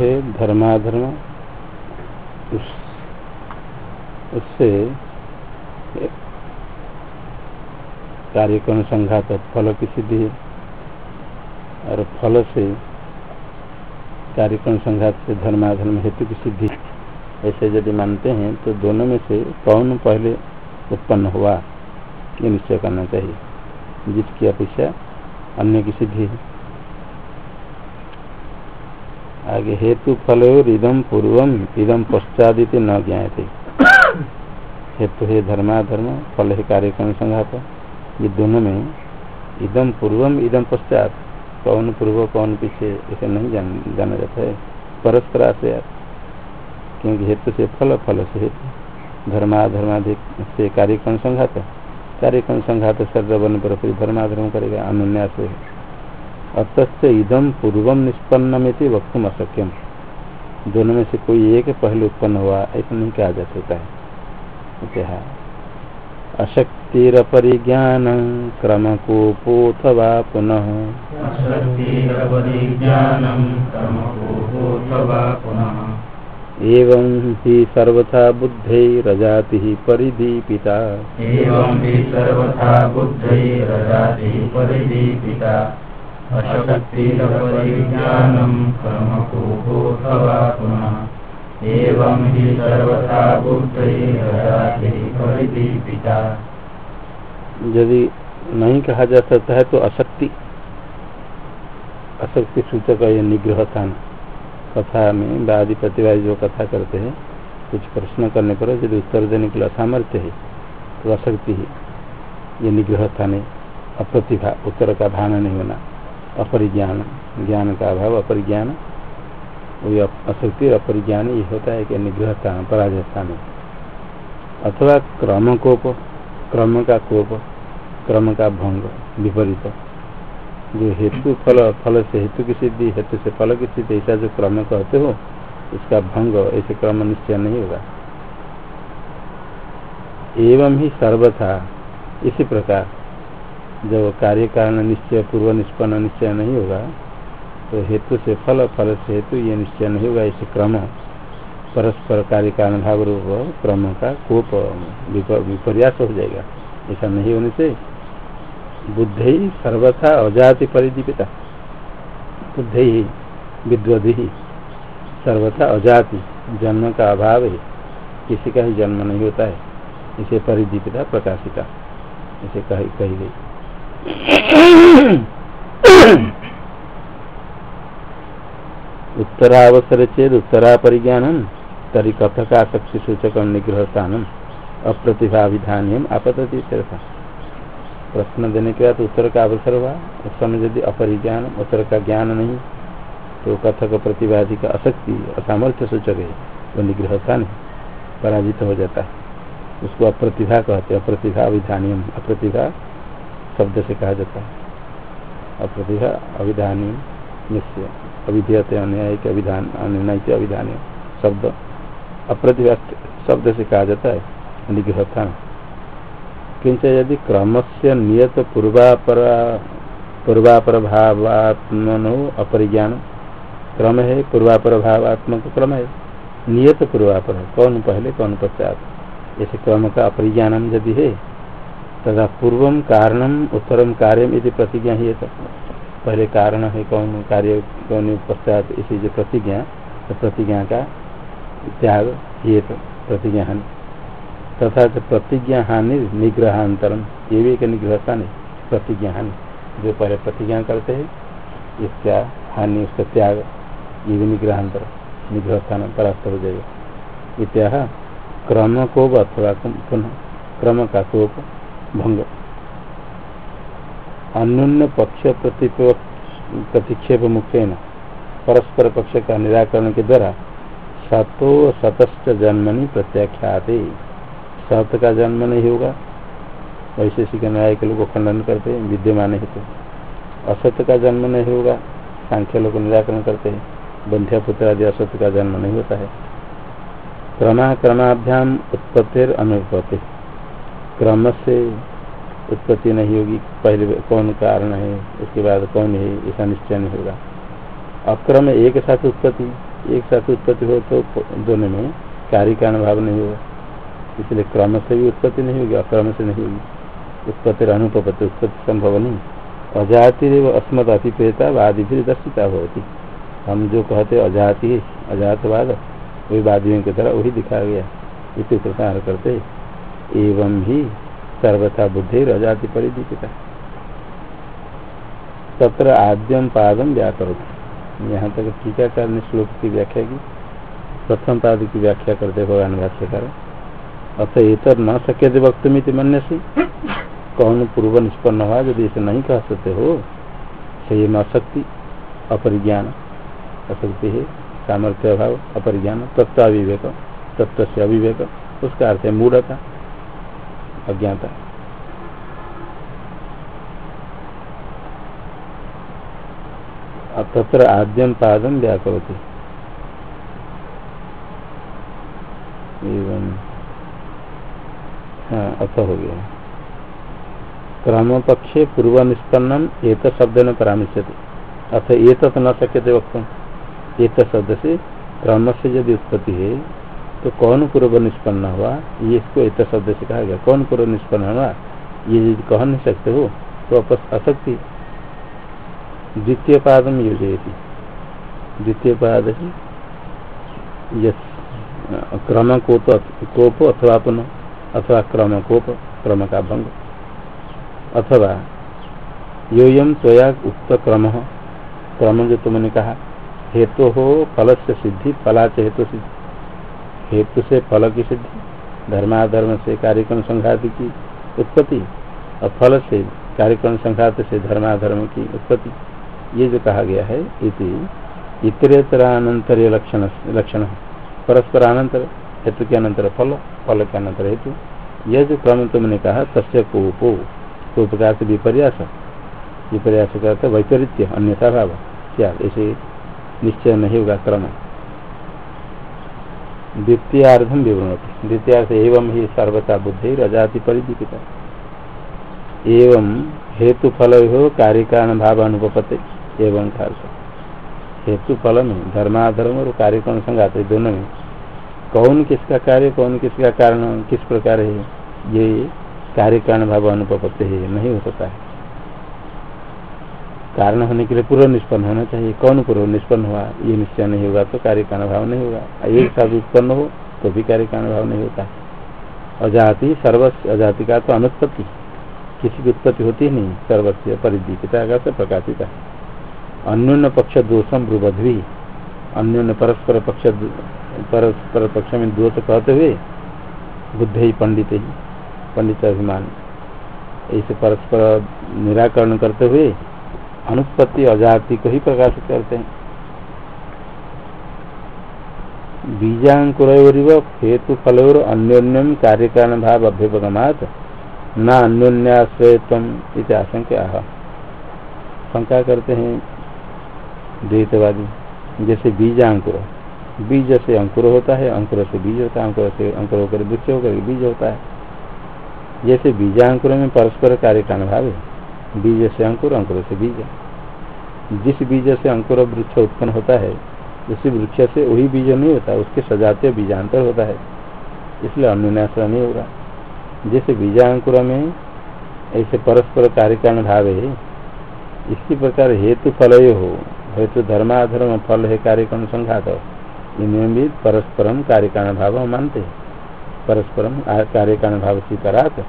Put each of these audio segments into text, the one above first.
है धर्माधर्म, उस, उससे कार्यक्रम संघात फल की सिद्धि है। और फल से कार्यक्रम संघात से धर्माधर्म हेतु की सिद्धि ऐसे यदि मानते हैं तो दोनों में से कौन पहले उत्पन्न हुआ, ये निश्चय करना चाहिए। जिसकी अपेक्षा अन्य की सिद्धि है। आगे हेतु फल इदम पूर्वम इदम पश्चादित न ज्ञाते हेतु है धर्माधर्म फल है कार्यक्रम संघात। ये दोनों में इदम पूर्वम इदम पश्चात कौन पूर्व कौन पीछे इसे नहीं जान, जाना जाता है। परस्पर आशय क्योंकि हेतु से फल फल से हेतु। धर्माधर्माधिक से कार्यक्रम संघात। कार्यक्रम संघात बन पर फिर धर्माधर्म करेगा अनुन्यास अतच इदम पूर्वम निष्पन्न में थे वक्तुम अशक्यम दोनों में से कोई एक पहले उत्पन्न हुआ ऐसा नहीं कहा जा सकता है। अशक्तिरपरिज्ञान क्रमकोपोऽथवा पुनः। एवं हि सर्वथा बुद्धैरजातिः परिदीपिता। एवं हि सर्वथा बुद्धैरजातिः परिदीपिता। यदि नहीं कहा जा सकता है तो अशक्ति अशक्ति सूचक है निग्रह स्थान कथा में वादी प्रतिवादी जो कथा करते हैं, कुछ प्रश्न करने पर यदि उत्तर देने के लिए असामर्थ्य है तो अशक्ति है, ये निग्रह स्थान है अप्रतिभा, उत्तर का भान नहीं होना। अपरिज्ञान, ज्ञान का अभाव, अपरिज्ञान। वही अशक्ति अपरिज्ञान ये होता है कि निग्रह स्थान पराजय स्थान अथवा क्रम कोप, क्रम का कोप, क्रम का भंग, विपरीत। जो हेतु फल फल से हेतु की सिद्धि, हेतु से फल की सिद्धि, ऐसा जो क्रम कहते हो, उसका भंग, ऐसे क्रम निश्चय नहीं होगा। एवं ही सर्वथा, इसी प्रकार। जब कार्य कारण निश्चय पूर्व निष्पन्न निश्चय नहीं होगा तो हेतु से फल फल से हेतु ये निश्चय नहीं होगा, इसे क्रम, परस्पर कार्य कारण भाव रूप क्रम का कोप विपर्यास हो जाएगा। ऐसा नहीं होने से बुद्ध सर्वथा अजाति परिदीपिता। बुद्ध ही विद्वधि ही, सर्वथा अजाति, जन्म का अभाव है, किसी का ही जन्म नहीं होता है। इसे परिदीपिता प्रकाशिता, इसे कही कही गई। उत्तरावसर चेत उत्तरा परिज्ञान तरी कथक आसक्ति सूचक निग्रह स्थान अप्रतिभा विधान प्रश्न देने के बाद उत्तर का अवसर हुआ उस समय यदि अपरिज्ञान उत्तर का ज्ञान नहीं तो कथक प्रतिभाधि का अशक्ति असामर्थ्य सूचक है वो निग्रह स्थान पराजित हो जाता। है उसको अप्रतिभा कहते हैं अप्रतिभा अभिधानियम अप्रतिभा शब्द से कहा जाता है। अप्रतिभा अभिधानियम निश्चय। अविधेयत अन्याय के अभिधान अन्य अभिधान शब्द। अप्रतिभा शब्द से कहा जाता है निग्रह स्थान किंच यदि क्रम से नियत पूर्वापर पूर्वापर भावात्मनो अपरिज्ञान। क्रम है पूर्वापर भावात्मक क्रम है। नियत पूर्वापर कौन पहले, कौन पश्चात। ऐसे क्रम का अपरिज्ञान यदि है तथा पूर्व कारणम उत्तरम कार्यम यदि प्रतिज्ञा ही है पहले कारण है, कौन कार्य, कौन पश्चात इसी जो प्रतिज्ञा तो प्रतिज्ञा का त्याग ये तो प्रतिज्ञा हानि। तथा जो प्रतिज्ञा हानि निग्रहांतरम ये भी एक निग्रह स्थान है प्रतिज्ञा हानि। जो पहले प्रतिज्ञा करते हैं, इसका हानि, उसका त्याग, ये भी निग्रहांतर निग्रह स्थान परास्त हो जाएगा। इत्या क्रम को अथवा पुनः क्रम का कोप भंग। अन्य पक्ष प्रतिक्षेप मुख्य न परस्पर पक्ष का निराकरण के द्वारा सतो सतस्त जन्मनि प्रत्याख्याते। सत का जन्म नहीं होगा। वैशेषिक न्याय के लोग खंडन करते हैं, विद्यमान है तो। असत्य का जन्म नहीं होगा, सांख्य लोग निराकरण करते हैं। बंध्या पुत्र आदि असत्य का जन्म नहीं होता है। क्रमा क्रमाभ्याम उत्पत्ति अनुपत्ति। क्रम से उत्पत्ति नहीं होगी, पहले कौन कारण है, उसके बाद कौन है, ऐसा निश्चय नहीं होगा। अक्रम एक साथ उत्पत्ति, एक साथ उत्पत्ति हो तो दोनों में कार्य का अनुभव नहीं होगा। इसलिए क्रम से भी उत्पत्ति नहीं होगी अक्रम से नहीं होगी। उत्पत्ति अनुपत्ति उत्पत्ति संभव नहीं। अजाति अस्मद अतिप्रेता वादी भी दर्शिता होती। हम जो कहते अजाति, अजातवाद, वही वादियों की तरह वही दिखाया गया। इसी प्रसार करते एवं ही सर्वथा बुद्धि अजाति परिदीपिता। तत्र आद्यम पादम व्याकरोती। यहाँ तक टीकाकार ने श्लोक की व्याख्या की। प्रथम पाद की व्याख्या करते भगवान भाष्यकार अत एतर न सके वक्तमित मन से कौन पूर्व निष्पन्न हुआ यदि इसे नहीं कह सकते हो संयम अशक्ति अपरिज्ञान। अशक्ति है, सामर्थ्य अभाव, अपरिज्ञान तत्व अविवेक तत्व से अविवेक, उसका अर्थ है मूढ़ता। अज्ञाता तत्र आद्यम पादम व्याकरोति। एवं हाँ अथ हो गया। क्रम पक्षे पूर्व निष्पन्नम एक शब्द न परामर्शते अथ एक न शक्य वक्त एक शब्द से क्रम से यदि उत्पत्ति है तो कौन पूर्व निष्पन्न हुआ? ये इसको एक शब्द से कहा गया। कौन पूर्व निष्पन्न हुआ? ये यदि कह नहीं सकते हो तो असक्ति द्वितीय पादम योजयती। द्वितीय पाद है क्रम कोप अथवा पुनः, अथवा क्रम कोप क्रम का भंग अथवा योयम त्वया उक्त क्रम। क्रम जो तुमने कहा, हेतु हो फल से सिद्धि फलाच हेतु सिद्धि। हेतु से फल की सिद्धि, धर्माधर्म से कार्यक्रम संघात की उत्पत्ति, और फल से कार्यक्रम संघात से धर्माधर्म की उत्पत्ति। ये जो कहा गया है, इति इतरेतरानंतर लक्षण लक्षण परस्पर अनंतर, हेतु के अनंतर फल फल के अनंतर हेतु। यह जो क्रम तुमने कहा, तस्य कोपो को प्रकार से विपर्यास। विपर्यास का वैपरीत्य, अन्यथा भाव। क्या? ऐसे निश्चय नहीं होगा क्रम। द्वितीयार्धम विवृणती द्वितीयार्थ एवं ही सर्वता बुद्धि रजाति परिदीपिता। एवं हेतु फल हो कार्य कारण भाव अनुपते एवं हेतु फल में धर्माधर्म और कार्यक्रम संगात है दोनों। में कौन किसका कार्य, कौन किसका कारण, किस प्रकार है, ये कार्य कारण भाव अनुपत्ति है, नहीं हो सकता है। कारण होने के लिए पूर्व निष्पन्न होना चाहिए। कौन पूर्व निष्पन्न हुआ? ये निश्चय नहीं होगा तो कार्य का भाव नहीं होगा। एक साथ उत्पन्न हो तो भी कार्य का भाव नहीं होता। अजाति सर्वस्व अजाति का तो अनुत्पत्ति। किसी की उत्पत्ति होती नहीं। सर्वस्व परिदीपिता का प्रकाशिता। है अन्योन्य पक्ष दोषम ब्रुवध्वी। अन्योन्य परस्पर पक्ष परस्पर पक्ष में दोष कहते हुए बुद्ध ही पंडित ही। पंडित अभिमान। ऐसे परस्पर निराकरण करते हुए अनुत्पत्ति अजाति को ही प्रकाशित करते हैं। बीजाकुर हेतु फलोर अन्योन्यम कार्य कारण भाव अभ्युपगमात न अन्योन्याश्रयत्व आशंका शंका करते हैं द्वैतवादी, जैसे बीज अंकुर बीज से अंकुर होता है, अंकुर से बीज होता है, अंकुर से अंकुर होकर वृक्ष होकर बीज होता है। जैसे बीजाकुर में परस्पर कार्य का अनुभाव है। बीज से अंकुर अंकुर से बीज। जिस बीज से अंकुर वृक्ष उत्पन्न होता है, उसी वृक्ष से वही बीज नहीं होता, उसके सजातीय बीजांतर होता है। इसलिए अन्यनाश्रय नहीं होगा। जैसे बीजांकुर में ऐसे परस्पर कार्य का अनुभाव है इसी प्रकार हेतु फल हो, हेतु धर्माधर्म फल है कार्यक्रम संघात इनमें भी परस्परम कार्यकारण भाव मानते। हैं परस्परम कार्यकारण भाव स्वीकारात,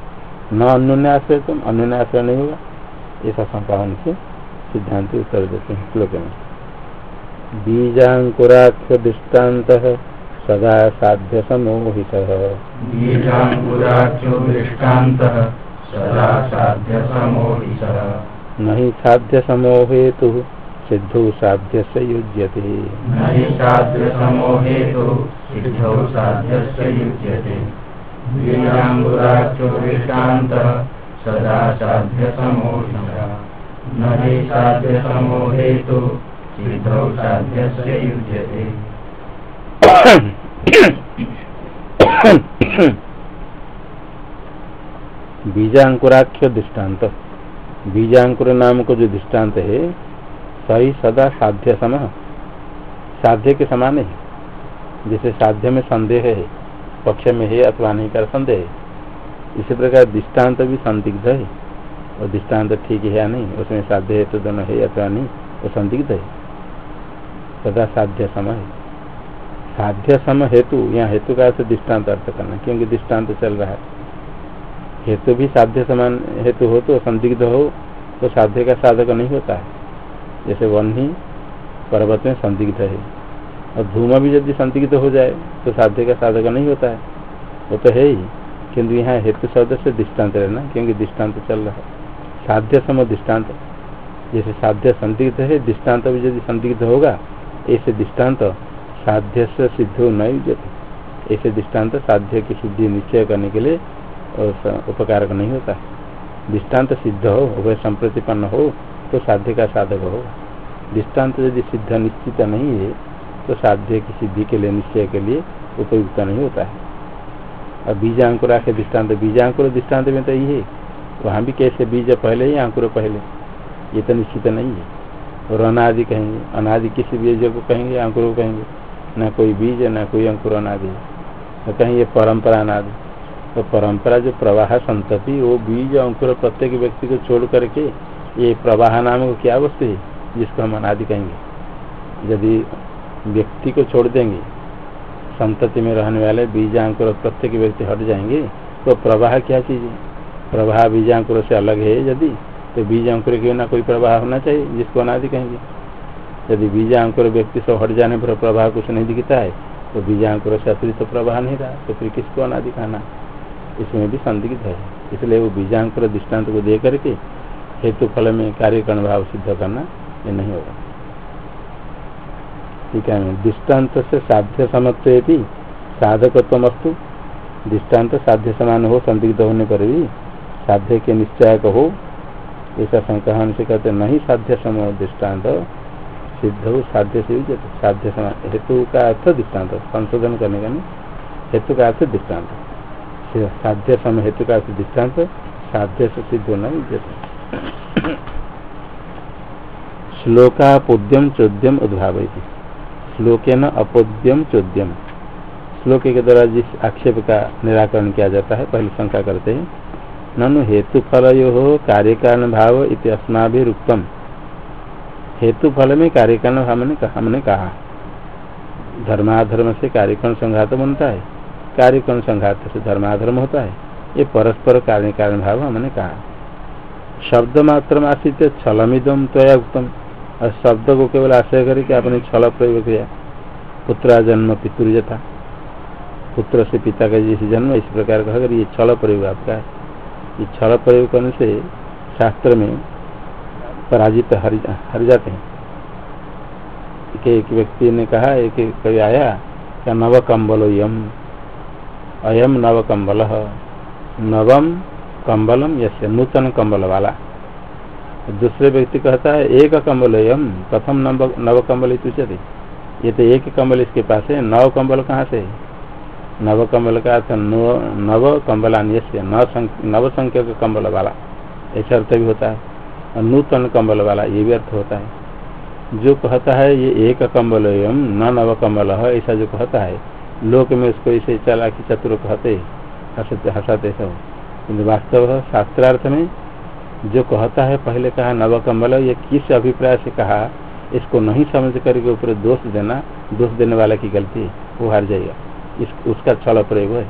न अन्योन्याश्रय तुम अन्योन्याश्रय नहीं होगा। ऐसा संपादन से सिद्धांत उत्तर देते हैं श्लोक में। बीजाकुराख्य दृष्टांत सदा साध्य समोहित। नहीं साध्य समोहेतु सिद्धौ साध्य से युज्यते। साध्य तो सिद्धौ साध्य से युज्यते। बीजाकुराख्य दृष्टांत। बीजाकुर नाम को जो दृष्टांत है, सही, सदा, साध्य, सम। साध्य के समान है। जैसे साध्य में संदेह है, पक्ष में है अथवा नहीं कर संदेह है। इसी प्रकार दृष्टांत भी संदिग्ध है। और दृष्टांत ठीक है या नहीं, उसमें साध्य है तो दोनों है अथवा नहीं, वो संदिग्ध है। तथा साध्य समय साध्य समय हेतु, यहाँ हेतु का अर्थ दृष्टांत अर्थ करना, क्योंकि दृष्टांत चल रहा है। हेतु भी साध्य समान हेतु हो तो संदिग्ध हो तो साध्य का साधक नहीं होता है। जैसे वन ही पर्वत में संदिग्ध है, और धूम भी यदि संदिग्ध हो जाए तो साध्य का साधक नहीं होता है। वो तो है ही। किंतु यहाँ हेतु शब्द से दृष्टांत रहना, क्योंकि दृष्टांत चल रहा है। साध्य सम दृष्टांत जैसे साध्य संदिग्ध है दृष्टांत भी यदि संदिग्ध होगा, ऐसे दृष्टांत साध्य से सिद्ध नहीं ऐसे दृष्टांत साध्य की सिद्धि निश्चय करने के लिए उपकारक नहीं होता। दृष्टांत सिद्ध हो वह संप्रतिपन्न हो तो साध्य का साधक हो दृष्टांत यदि सिद्ध निश्चित नहीं है तो साध्य की सिद्धि के लिए, निश्चय के लिए उपयुक्त नहीं होता है। और बीजांकुरा के दृष्टांत बीज अंकुर दृष्टांत में तो यही है। वहाँ भी कैसे बीज पहले ही अंकुर पहले? ये तो निश्चित नहीं है। और अनादि कहेंगे, अनादि किसी बीज को कहेंगे, अंकुर को कहेंगे, न कोई बीज, न कोई अंकुर अनादि तो कहें ये परंपरा अनादि। तो परंपरा जो प्रवाह संतति, वो बीज अंकुर प्रत्येक व्यक्ति को छोड़ करके ये प्रवाह नाम क्या वस्तु है, जिसको हम अनादि कहेंगे। यदि व्यक्ति को छोड़ देंगे संतति में रहने वाले बीज अंकुर प्रत्येक व्यक्ति हट जाएँगे तो प्रवाह क्या चीज़ है? प्रवाह बीजांकुर से अलग है यदि तो बीज अंकुर के ना कोई प्रवाह होना चाहिए, जिसको अनादि कहेंगे। यदि बीजांकुर व्यक्ति से हट जाने पर प्रवाह कुछ नहीं दिखता है तो बीजांकुर से अतिरिक्त तो प्रवाह नहीं रहा तो फिर किसको अनादि कहना इसमें भी संदिग्ध है। इसलिए वो बीजांकुर दृष्टांत को दे करके हेतु फल में कार्यकरण भाव सिद्ध करना ये नहीं होगा। ठीक है दृष्टांत से साध्य समत्व साधकत्वमस्तु। दृष्टांत साध्य समान हो, संदिग्ध होने पर भी साध्य के निश्चय हो। ऐसा संक्रहण से कहते नहीं साध्य समय दृष्टांत सिद्ध हो, साध्य से साध्य समय हेतु का अर्थ दृष्टांत संशोधन करने का नहीं। हेतु का अर्थ दृष्टांत साध्य समय हेतु का अर्थ दृष्टांत साध्य से सिद्ध होना विद्यते श्लोकापोद्यम चौद्यम उद्भाव श्लोके न अपोद्यम चोद्यम। श्लोक के द्वारा जिस आक्षेप का निराकरण किया जाता है, पहले शंका करते हैं। ननु हेतु फल यो कार्य कारण भाव इति अस्माभिरुक्तम। हेतु फल में कार्य कारण भाव ने हमने कहा। धर्माधर्म से कार्यकरण संघात बनता है। कार्यकरण संघात से धर्माधर्म होता है। ये परस्पर कार्य कारण भाव हमने कहा। शब्द मात्र आसित छलमिदम त्वया उत्तम और शब्द को केवल आश्रय करके आपने छल प्रयोग किया। पुत्रा जन्म पितृजता पुत्र से पिता का जैसे जन्म इस प्रकार का अगर ये छल प्रयोग आपका है। ये छल प्रयोग करने से शास्त्र में पराजित हर, हर जाते हैं। कि एक व्यक्ति ने कहा एक कभी आया क्या नव कम्बल यम अयम नव कम्बल नवम कम्बलम यसे नूतन कम्बल वाला। दूसरे व्यक्ति कहता है, एक कम्बल यम प्रथम नव नव कम्बल तुझे ये तो एक कम्बल इसके पास है, नव कम्बल कहाँ से? नव कम्बल का अर्थ नव कम्बलान्य नव संख्या का कम्बल वाला। ऐसा अर्थ भी होता है। और नूतन कम्बल वाला, ये भी अर्थ होता है। जो कहता है, ये एक कम्बल एवं न नव कम्बल है ऐसा जो कहता है, लोक में उसको ऐसे चला कि चतुर कहते, हंसाते सब। वास्तव शास्त्रार्थ में जो कहता है, पहले कहा नव कम्बल ये किस अभिप्राय से कहा, इसको नहीं समझ करके ऊपर दोष देना, दोष देने वाला की गलती वो हार जाएगा। इस, उसका छल प्रयोग है।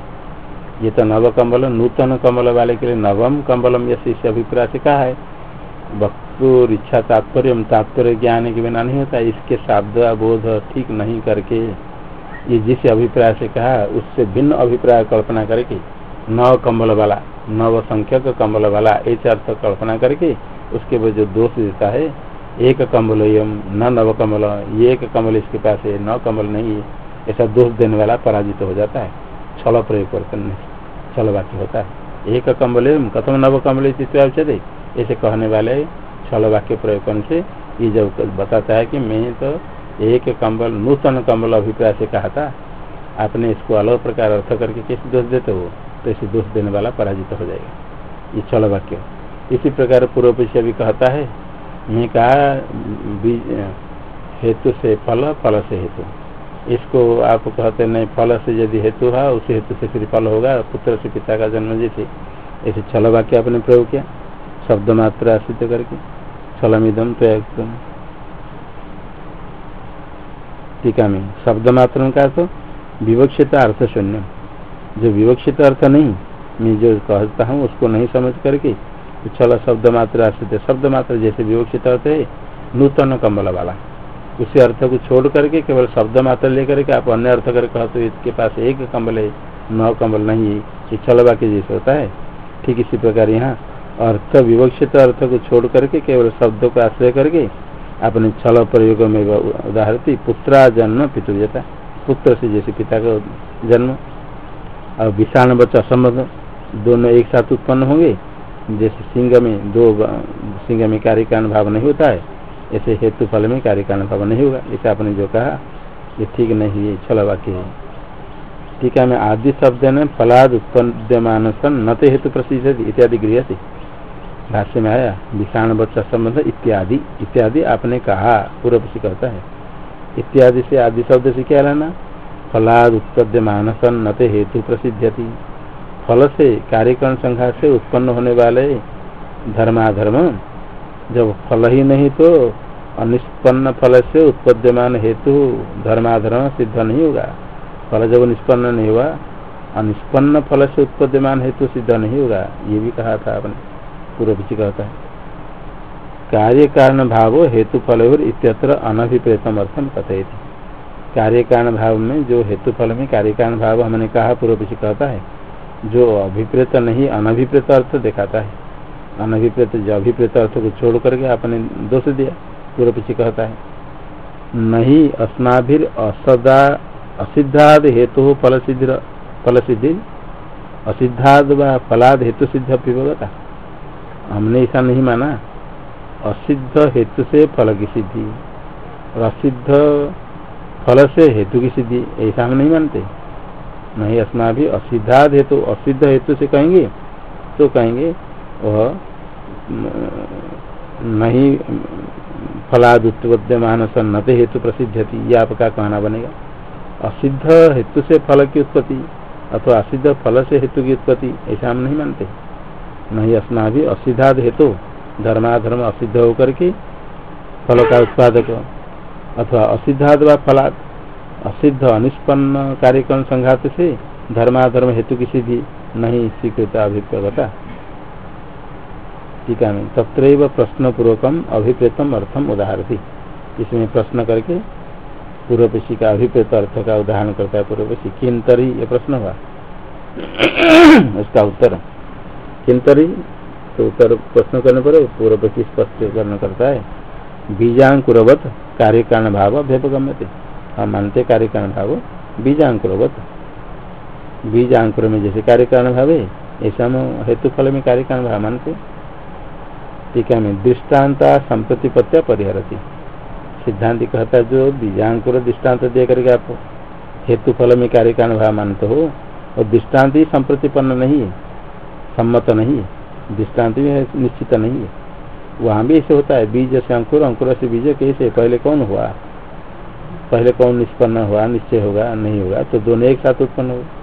ये तो नव कम्बल नूतन कम्बल वाले के लिए नवम कम्बलम या शिष्य अभिप्राय से कहा है। वक्तुर इच्छा, तात्पर्य तात्पर्य ज्ञान के बिना नहीं होता, इसके शब्द, बोध ठीक नहीं करके, ये जिस अभिप्राय से कहा, उससे भिन्न अभिप्राय कल्पना करके नव कम्बल वाला। नव संख्यक कम्बल वाला ऐसे अर्थ कल्पना करके उसके बाद जो दोष देता है, एक कम्बल यम, न नव कमल, ये एक कमल इसके पास है नव कमल नहीं है, ऐसा दोष देने वाला पराजित हो जाता है। छल प्रयोग करने छल वाक्य होता है। एक कम्बल एम कथम नव कमल चित्ते ऐसे कहने वाले छल वाक्य प्रयोग करने से ये जब बताता है कि मैं तो एक कम्बल नूतन कम्बल अभिप्राय से कहा था, आपने इसको अलग प्रकार अर्थ करके कैसे दोष देते हो? तो ऐसे दोष देने वाला पराजित हो जाएगा। ये छल वाक्य। इसी प्रकार पूर्व पीछे भी कहता है मैं कहा हेतु से फल फल से हेतु। इसको आप कहते नहीं, फल से यदि हेतु है उस हेतु से फिर फल होगा। पुत्र से पिता का जन्म जैसे ऐसे छल वाक्य आपने प्रयोग किया। शब्द मात्र आश्रित करके छलमिदम तो एकदम टीका में, शब्द मात्र का तो विवक्षित अर्थ शून्य। जो विवक्षित अर्थ नहीं, मैं जो कहता हूँ, उसको नहीं समझ करके छल शब्द मात्र आश्रित शब्द मात्र जैसे विवक्षित अर्थ है, नूतन कम्बल वाला। उसी अर्थ को छोड़ करके केवल शब्द मात्र लेकर के आप अन्य अर्थ कर कहते तो इसके पास एक कम्बल है, नौ कम्बल नहीं है, ये छल वाक्य जैसे होता है। ठीक इसी प्रकार यहाँ अर्थ, विवक्षित अर्थ को छोड़ करके केवल शब्दों को आश्रय करके अपने छल प्रयोग में उदाहरती पुत्रा जन्म पितृजता पुत्र से जैसे पिता का जन्म और विषाण बच्चा संबंध दोनों एक साथ उत्पन्न होंगे। जैसे सिंह में दो सिंह में कार्य कारण भाव नहीं होता है, ऐसे हेतु फल में कार्य कारण भाव नहीं होगा। ऐसे आपने जो कहा, ये ठीक नहीं है, छल वाक्य है। है मैं आदि शब्द ने फलाद उत्पन्न सन न तो हेतु प्रसिद्ध, इत्यादि गृह से। भाष्य में आया विषाण बच्चा संबंध, इत्यादि इत्यादि आपने कहा, पूर्व से कहता है। इत्यादि से आदि शब्द से क्या लेना? फलाद उत्पद्यमान सन न हेतु प्रसिद्ध फल से कार्यक्रम संघा से उत्पन्न होने वाले धर्माधर्म, जब फल ही नहीं तो अनिष्पन्न फल से उत्पद्यमान हेतु धर्माधर्म सिद्ध नहीं होगा। फल जब निष्पन्न नहीं हुआ, अनिष्पन्न फल से उत्पद्यमान हेतु सिद्ध नहीं होगा, ये भी कहा था आपने, पूर्व पीछे कहता है। कार्य कारण भाव हेतु फल इत्यत्र अनभिप्रेतम अर्थम कथित कार्य कारण भाव में जो हेतु फल में कार्य कारण भाव हमने कहा, पूर्व पीछे कहता है, जो अभिप्रेत नहीं, अनभिप्रेत अर्थ दिखाता है। अनभिप्रेत जो अभिप्रेत अर्थ को छोड़ करके आपने दोष दिया, पूर्व पीछे कहता है। नहीं, अस्माभिर असदा, असिद्धाद हेतु फल सिद्धि फल सिद्धि असिद्धाद व फलाद हेतु सिद्ध पिभगता हमने ऐसा नहीं माना। असिद्ध हेतु से फल की सिद्धि और असिद्ध फल से हेतु की सिद्धि ऐसा हम नहीं मानते। नहीं अस्मा भी असिद्धाद हेतु, असिद्ध हेतु से कहेंगे तो कहेंगे, वह नहीं फलाद उत्पद्यमान सन्नत हेतु प्रसिद्ध थी यह आपका कहना बनेगा। असिद्ध हेतु से फल की उत्पत्ति, अथवा असिद्ध फल से हेतु की उत्पत्ति, ऐसा हम नहीं मानते। नहीं अस्मा भी असिद्धाद हेतु, धर्माधर्म असिद्ध होकर के फल का उत्पादक अथवा असिद्धाद व फलाद असिद्ध अनिष्पन्न कार्यक्रम संघात से धर्माधर्म हेतु की सिद्धि नहीं स्वीकृत अभिप्रेता। टीका में तत्र प्रश्न पूर्वकम अभिप्रेतम अर्थम उदाहरती। इसमें प्रश्न करके पूर्व पेशी का अभिप्रेत अर्थ का उदाहरण करता है पूर्व पेशी ये प्रश्न हुआ। उसका उत्तर। किन्तरी तो उत्तर प्रश्न करने पर पूर्व पेशी स्पष्ट करता है। बीजांकुरवत कार्य कारण भाव अभ्यपगम्य थे हम मानते कार्य कारण भाव बीजांकुरवत बीज अंकुर में जैसे कार्य कारण भाव है, ऐसा हम हेतु फल में कार्य कारण भाव मानते टीका में दृष्टान्ता संप्रतिपत्या परिहरती। सिद्धांत कहता है, जो बीजांकुर दृष्टांत दे करके आप हेतु फल में कार्य कारण भाव मानते हो, और दृष्टांत ही संप्रतिपन्न नहीं है, सम्मत नहीं है। दृष्टांत भी निश्चित नहीं है। वहाँ भी ऐसे होता है, बीज से अंकुर अंकुर से बीज कैसे पहले कौन हुआ? पहले कौन निष्पन्न हुआ? निश्चय होगा, नहीं होगा? तो दोनों एक साथ उत्पन्न होगा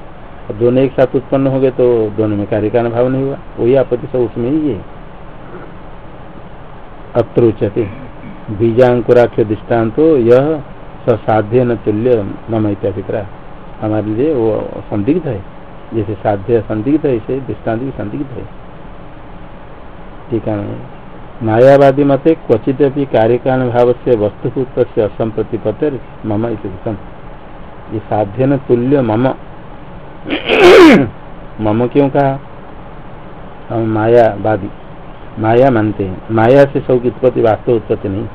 दोनों एक साथ उत्पन्न हो गए तो दोनों में कार्य का भाव नहीं हुआ। वही आपत्ति सब उसमें ही है। अत्र उच्यते। बीजांकुराख्य दृष्टांत यह साध्य न तुल्य मम इत्याभिप्राय। हमारे लिए वो संदिग्ध है। जैसे साध्य संदिग्ध है, इसे दृष्टांत संदिग्ध है। ठीक है। मायावादी मते क्वचित कार्यकारण भाव से वस्तुभूत से असंप्रतिपत्ति मम इतम ये साध्य न तुल्य मम। मम क्यों कहा? हम मायावादी। माया मानते। हैं माया से सब की उत्पत्ति वास्तव उत्पत्ति नहीं।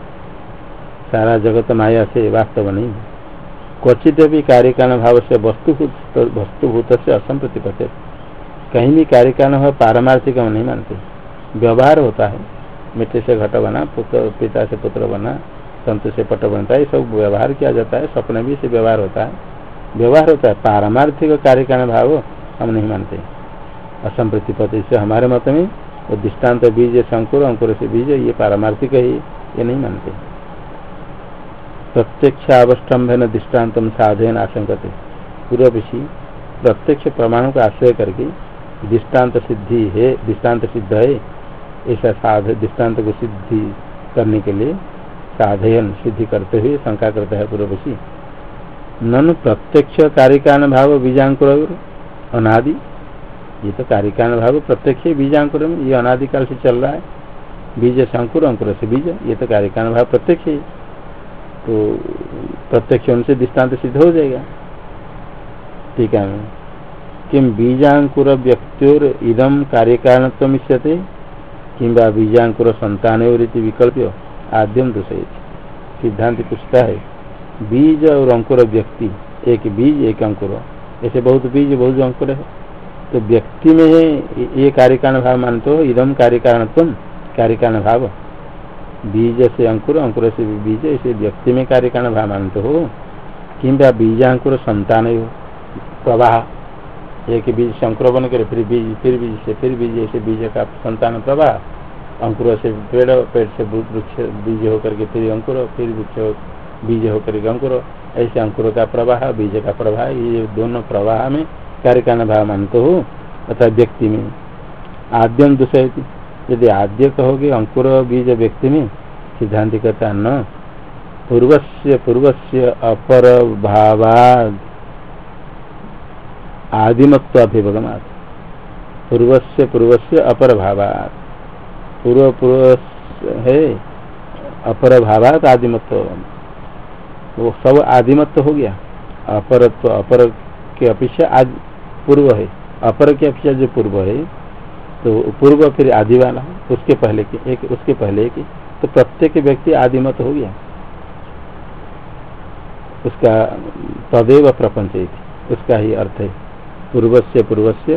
सारा जगत माया से वास्तव नहीं। क्वचित भी कार्यकारण भाव से वस्तुभूत वस्तुभूत से असंप्रतिपत्ति कहीं भी कार्यकारण भाव पारमार्थिक हम नहीं मानते। व्यवहार होता है। मिट्टी से घट बना, पुत्र, पिता से पुत्र बना, संत से पट बनता है सब व्यवहार किया जाता है सपने भी से व्यवहार होता है। व्यवहार होता है, पारमार्थिक कार्य का भाव हम नहीं मानते। असंप्रति पति से हमारे मत में, वो दृष्टांत बीज, शंकुर, अंकुर से बीज, ये पारमार्थिक है, ये नहीं मानते। प्रत्यक्ष प्रत्यक्षावस्टम्भन दृष्टांत साधन आशंकते। पूर्वशी प्रत्यक्ष प्रमाणों का आश्रय करके दृष्टांत सिद्धि है दृष्टांत सिद्ध है ऐसा साध दृष्टांत को सिद्धि करने के लिए साधयन सिद्धि करते हुए शंका करता है पूर्वशी। नन प्रत्यक्ष कार्यकान भाव बीजांकुर अनादि। ये तो कार्यकान भाव प्रत्यक्ष बीजांकुर में। ये अनादिकाल से चल रहा है। बीज से अंकुर से बीज। ये तो कार्यकान भाव प्रत्यक्ष है। तो प्रत्यक्ष उनसे दृष्टांत सिद्ध हो जाएगा। ठीक है। किम बीजाकुर व्यक्तिर इदम कार्य कारण इष्यते कि बीजाकुर संतान विकल्प आद्यम दूसरे सिद्धांत पूछता है, बीज और अंकुर व्यक्ति, एक बीज, एक अंकुर। ऐसे बहुत बीज, बहुत अंकुर है। तो व्यक्ति में ये कार्य कारण भाव मानते हो, इदम कार्य कारण तुम कार्य कारण भाव। बीज से अंकुर अंकुर से बीज, ऐसे व्यक्ति में कार्य कारण भाव मानते हो। कि बीजाकुर संतान प्रवाह। एक बीज से अंकुर बन कर फिर बीज फिर बीज से फिर बीज, ऐसे बीज का संतान प्रवाह, अंकुर से पेड़ पेड़ से वृक्ष, बीज होकर के फिर अंकुर, फिर वृक्ष, बीज होकर के अंकुर, ऐसे अंकुर का प्रवाह, बीज का प्रवाह, ये दोनों प्रवाह में कार्य का भाव मानते हो तथा व्यक्ति में आद्यम दूसरे यदि आद्य कहोगे अंकुर, बीज व्यक्ति में, सिद्धांत कहता न पूर्व से पूर्व से अपर भावाद आदिमत्व अभिभगमात पूर्व से पूर्व से अपर भावात पूर्व पूर्व है अपर भावात आदिमत्व वो सब आदिमत्व हो गया। अपरत्व, अपर के अपेक्षा पूर्व है। अपर के अपेक्षा जो पूर्व है तो पूर्व फिर आदि वाला उसके पहले के, एक, उसके पहले के तो प्रत्येक व्यक्ति आदिमत हो गया। उसका, तदेव प्रपंच उसका ही अर्थ है। पूर्व से पूर्व से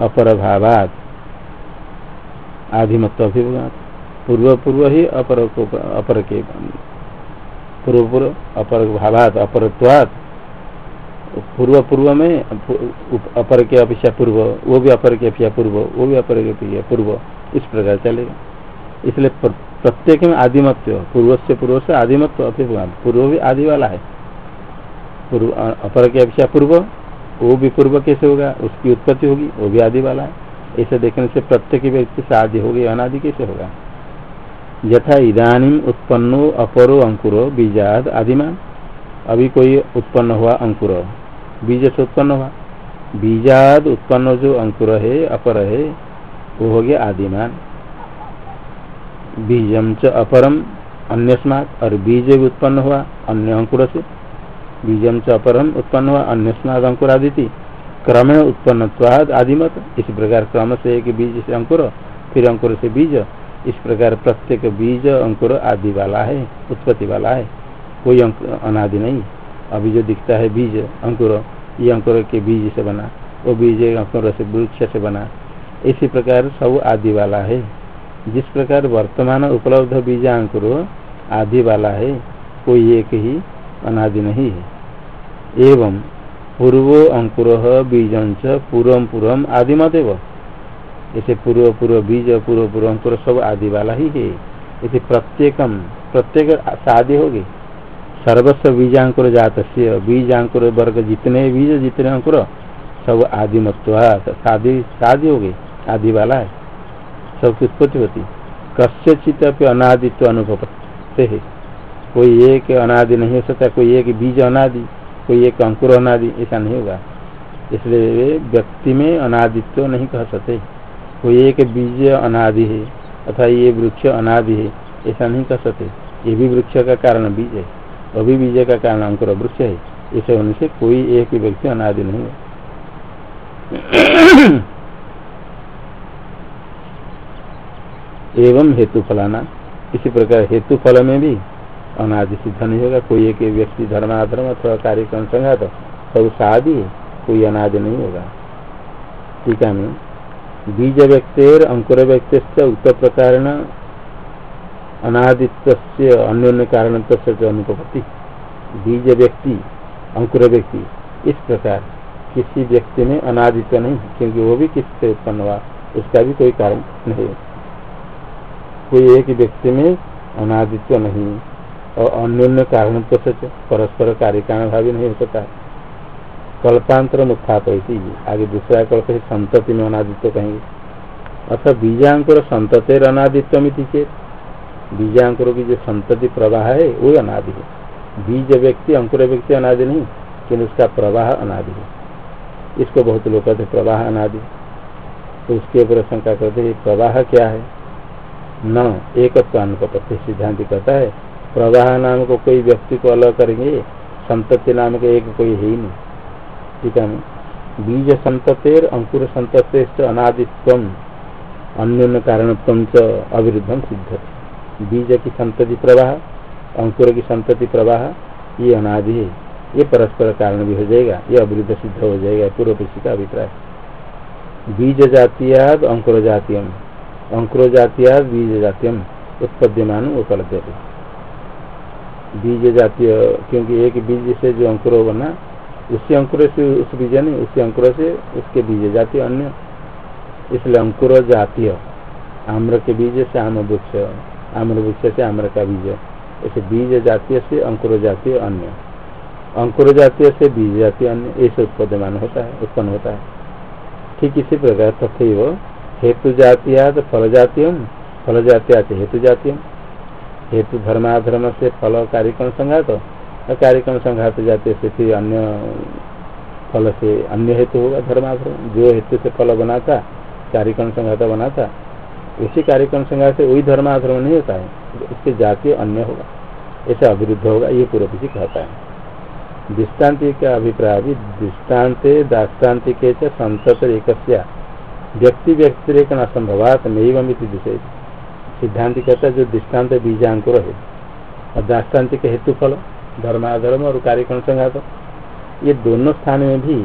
अपर भावात आधिमत्व अभिभात पूर्व पूर्व ही अपर को अपर के पूर्व पूर्व अपर भावात, अपरत्वात। पूर्व पूर्व में अपर के अपेक्षा पूर्व, वो भी अपर के अपेक्षा पूर्व, वो भी अपर के अपेक्षा पूर्व, इस प्रकार चलेगा। इसलिए प्रत्येक में आदिमत्व पूर्व से पूर्व से आदिमत्व अभिभात पूर्व भी आदि वाला है। पूर्व अपर के अपेक्षा पूर्व वो भी पूर्व कैसे होगा, उसकी उत्पत्ति होगी, वो भी आदि वाला है। ऐसे देखने से प्रत्येक व्यक्ति से आदि होगी अनादि कैसे होगा। यथा इधानी उत्पन्नो अपरो अंकुरो, बीजाद आदिमान। अभी कोई उत्पन्न हुआ अंकुर, बीज से उत्पन्न हुआ। बीजाद उत्पन्न जो अंकुर है, अपर है, वो हो गया आदिमान। बीजम च अपरम अन्यस्मात, और बीज भी उत्पन्न हुआ अन्य अंकुर से। बीजम च अपरम उत्पन्न हुआ अन्य स्नाद अंकुरादिति क्रमेण उत्पन्न आदिमत। इस प्रकार क्रम से एक बीज से अंकुर, फिर अंकुर से बीज। इस प्रकार प्रत्येक बीज अंकुर आदि वाला है, उत्पत्ति वाला है। कोई अनादि नहीं। अभी जो दिखता है बीज, अंकुर, ये अंकुर के बीज से बना। वो बीज अंकुर से वृक्ष से बना। इसी प्रकार सब आदि वाला है। जिस प्रकार वर्तमान उपलब्ध बीज अंकुर आदि वाला है, कोई एक ही अनादि नहीं है। एवं पूर्व अंकुर बीज पूर्व पूर्व आदिमदेव। इसे पूर्व पूर्व बीज, पूर्व पूर्व अंकुर सब आदि वाला ही है। इसे प्रत्येकम प्रत्येक शादी होगी सर्वस्व बीजांकुर जात बीजांकुर वर्ग जितने बीज, जितने अंकुर, सब आदिमत्व शादी शादी होगी आदि वाला है। सब उत्पत्ति होती। कस्य चित अनादित्व अनुभव है। कोई एक अनादि नहीं हो सकता, कोई एक बीज अनादि। कोई एक अंकुर अनादि, ऐसा नहीं होगा। इसलिए व्यक्ति में अनादित्व नहीं कह सकते। कोई एक बीज अनादि है, अथवा ये वृक्ष अनादि है, ऐसा नहीं कह सकते। ये भी वृक्ष का कारण बीज है वो भी बीज का कारण अंकुर वृक्ष है। ऐसे होने से कोई एक व्यक्ति अनादि नहीं है। एवं हेतु फलाना। इसी प्रकार हेतु फल में भी अनादि सिद्ध नहीं होगा, कोई एक व्यक्ति धर्माधर्म अथवा कार्यक्रम संघात सब शादी कोई अनादि नहीं होगा। टीका में बीज व्यक्ति अंकुर व्यक्ति उत्तर प्रकार अनादित्व अन्य कारण अनुपति बीज व्यक्ति, अंकुर व्यक्ति, इस प्रकार किसी व्यक्ति में अनादित्व नहीं, क्योंकि वो भी किससे उत्पन्न हुआ, उसका भी कोई कारण नहीं कोई एक व्यक्ति में अनादित्व नहीं। और अन्योन्य कारण तो सच परस्पर कार्य कारण भावी नहीं हो सकता। कल्पांतर मुत्थापयती आगे दूसरा कल्प है संतति में अनादित्व कहेंगे। अर्थात बीजांकुर संततेर अनादित्व मिति चेत। बीजांकुर की जो संतति प्रवाह है, वो अनादि है। बीज व्यक्ति, अंकुर व्यक्ति अनादि नहीं किन्तु उसका प्रवाह अनादि है। इसको बहुत लोग कहते प्रवाह अनादि। तो उसके ऊपर शंका करते प्रवाह क्या है? न एक अनुपत्ति सिद्धांत कहता है प्रवाह नाम को कोई व्यक्ति को अलग करेंगे, संतति नाम के एक कोई है ही नहीं। ठीक है? बीज संततेर, अंकुर संतते अनादित्व अन्य कारणत्व च अविरुद्धम सिद्ध बीज की संतति प्रवाह, अंकुर की संतति प्रवाह, ये अनादि है। ये परस्पर कारण भी हो जाएगा, ये अविरुद्ध सिद्ध हो जाएगा, पूर्व पक्षी का अभिप्राय। बीज जातीयाद, अंकुर जातीयम। अंकुर जातीयाद, बीज जातीयम। उत्पद्यमान उपलब्ध बीज जातीय, क्योंकि एक बीज से जो अंकुर बना उसी अंकुर से उस बीज नहीं, उसी अंकुर से उसके बीज जातीय अन्य। इसलिए अंकुर जातीय, आम्र के बीज से आम वृक्ष, आम्र वृक्ष से आम्र का बीज। ऐसे बीज जातीय से अंकुर जातीय अन्य। अंकुर जातीय से बीज जातीय अन्य, ऐसे उत्पद्यमान होता है, उत्पन्न होता है। ठीक इसी प्रकार तथे हेतु जातीयाद फल जातीय फल जातीय हेतु जातीय। हेतु धर्माधर्म से फल कार्यक्रम संघात, और कार्यक्रम संघात जातीय से फिर अन्य फल से, अन्य हेतु होगा धर्माधर्म। जो हेतु से फल बनाता, कार्यक्रम संघात बनाता, उसी कार्यक्रम संघात से वही धर्माधर्म नहीं होता है उसके जाति अन्य होगा। ऐसा अविरुद्ध होगा, ये पूर्व किसी कहता है। दृष्टान्ति का अभिप्राय भी, दृष्टांत दाष्टान्ति के संतत एक व्यक्ति व्यक्तिरेक असंभवात नैव विषय सिद्धांत कहता है, जो दृष्टांत बीजांकुर है और दाष्टान्ति के हेतु फल धर्माधर्म और कार्यक्रम संघात। ये दोनों स्थान में भी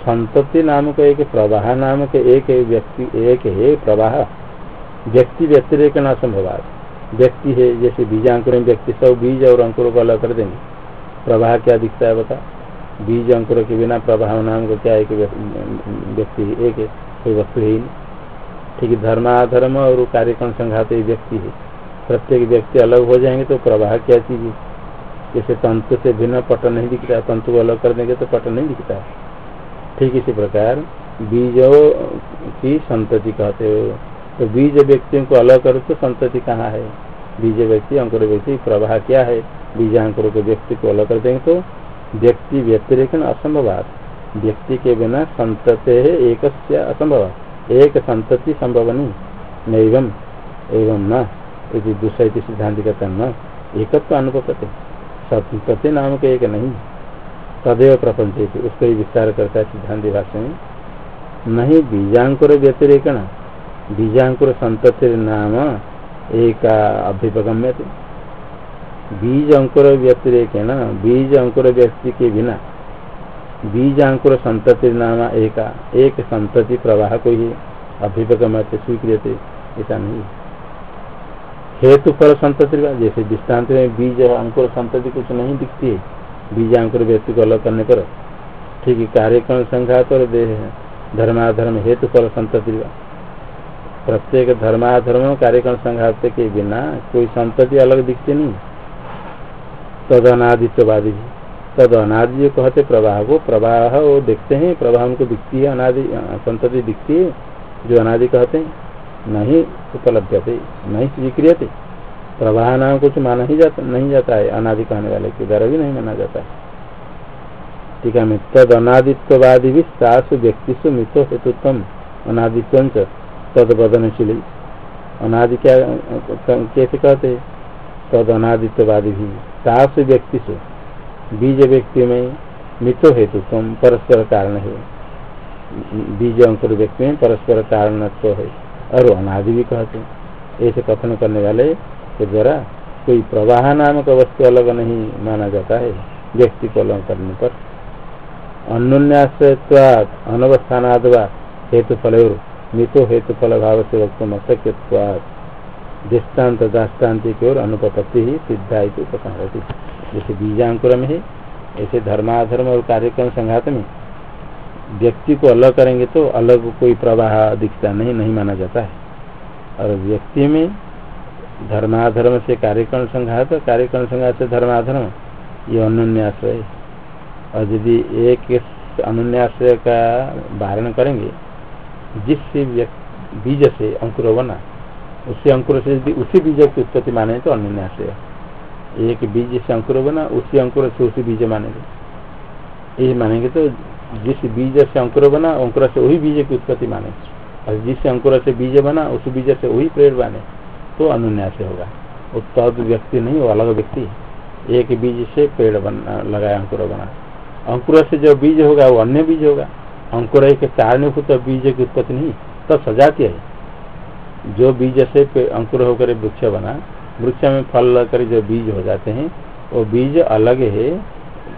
संतति नाम का एक, प्रवाह नाम के एक व्यक्ति, एक है प्रवाह। व्यक्ति व्यतिरेक न संभवात व्यक्ति है, जैसे बीजांकुर व्यक्ति सब बीज और अंकुर को अलग कर देंगे। प्रवाह क्या दिखता है बता? बीज अंकुर के बिना प्रवाह नाम को क्या एक व्यक्ति, एक वस्तु ही नहीं। ठीक धर्माधर्म और कार्यक्रम संघात व्यक्ति है। प्रत्येक व्यक्ति अलग हो जाएँगे तो प्रवाह क्या चीज़ है? जैसे तंतु से भिन्न पट नहीं दिखता, तंतु को अलग कर देंगे तो पट नहीं दिखता। ठीक इसी प्रकार, बीजों की संतति कहते हो। तो बीज व्यक्तियों को अलग करो तो संतति कहाँ है? बीज व्यक्ति, अंकुर व्यक्ति, प्रवाह क्या है? बीजांकुर के व्यक्ति को अलग कर देंगे तो व्यक्ति व्यतिरिक असंभवात। व्यक्ति के बिना संतते है एक असंभव एक संतति संभव नहीं एवं एवं न यदि दूसरा सिद्धांत कहते न, एकत्व अनुपते संतति नाम के एक नहीं, तदेव प्रपंच उसको ही विस्तार करता है सिद्धांत भाषा में। नहीं, बीजांकुर व्यतिरिक बीजांकुर संतति नाम एक अभ्युपगम्य थे बीज अंकुर व्यतिरेक ना बीज अंकुर व्यक्ति के बिना बीज अंकुर संतति नाम एक एक संतति प्रवाह को ही अभिपगम स्वीकृत ऐसा नहीं। हेतु फल संतति जैसे दृष्टांत में बीज अंकुर संतति कुछ नहीं दिखती है बीज अंकुर व्यक्ति को अलग करने पर, ठीक है, कार्यक्रम संघात और धर्माधर्म हेतु फल संतति प्रत्येक धर्माधर्म कार्यक्रम संघात के बिना कोई संतति अलग दिखती नहीं। तद अनादित्ववादी तद अनादि जो कहते प्रवाह को प्रवाह वो देखते हैं, प्रवाह उनको दिखती है, अनादि, संतति दिखती है, जो अनादि कहते हैं, नहीं उपलब्ध थे नहीं स्वीक्रिय प्रवाह नाम कुछ माना ही जाता, नहीं जाता है, अनादि कहने वाले के द्वारा भी नहीं माना जाता है। ठीक है तद अनादित्ववादी भी सासु व्यक्तिशु मिथो हेतुत्व अनादित्व तद बदनशील अनादि क्या, कैसे कहते तद अनादित्ववादी भी सास व्यक्ति से बीज व्यक्ति में मितो हेतु तुम परस्पर कारण है। बीज अंकुर व्यक्ति में परस्पर कारण तो है। और अनादि भी कहते हैं। ऐसे कथन करने वाले के द्वारा कोई प्रवाह नामक वस्तु अलग नहीं माना जाता है, व्यक्ति को अलग करने पर। अनुन्यासत्वाद अनवस्थानादवा हेतु फल मितो हेतु फल भाव से वक्त अशक्यवाद दृष्टांत दाष्टान्ति की ओर अनुपत्ति ही सिद्धा उपसंहति जैसे बीजांकुर में है, ऐसे धर्माधर्म और कार्यक्रम संघात में व्यक्ति को अलग करेंगे तो अलग कोई प्रवाह दिखता नहीं नहीं माना जाता है। और व्यक्ति में धर्माधर्म से कार्यक्रम संघात कार्यक्रम संघात से धर्माधर्म, ये अन्याश्रय है। और यदि एक अनुन्याश्रय का वारण करेंगे जिस बीज से अंकुर बना उसी अंकुर से यदि उसी बीज की उत्पत्ति माने तो अनुन्याश्रय एक बीज से अंकुर बना, उसी अंकुर से उसी बीज मानेंगे। यही मानेंगे तो जिस बीज से अंकुर बना, अंकुर से वही बीज की उत्पत्ति माने। और जिस अंकुर से बीज बना, उस बीज से वही पेड़ बने तो अनुन्यास होगा। उत्तर व्यक्ति नहीं, वो अलग व्यक्ति एक बीज से पेड़ बना, लगाया अंकुर बना। अंकुर से जो बीज होगा, वो अन्य बीज होगा। अंकुर के कारणभूत बीज की उत्पत्ति नहीं, तब सजाती है। जो बीज से अंकुर होकर वृक्ष बना, वृक्ष में फल लगकर जो बीज हो जाते हैं, वो बीज अलग है,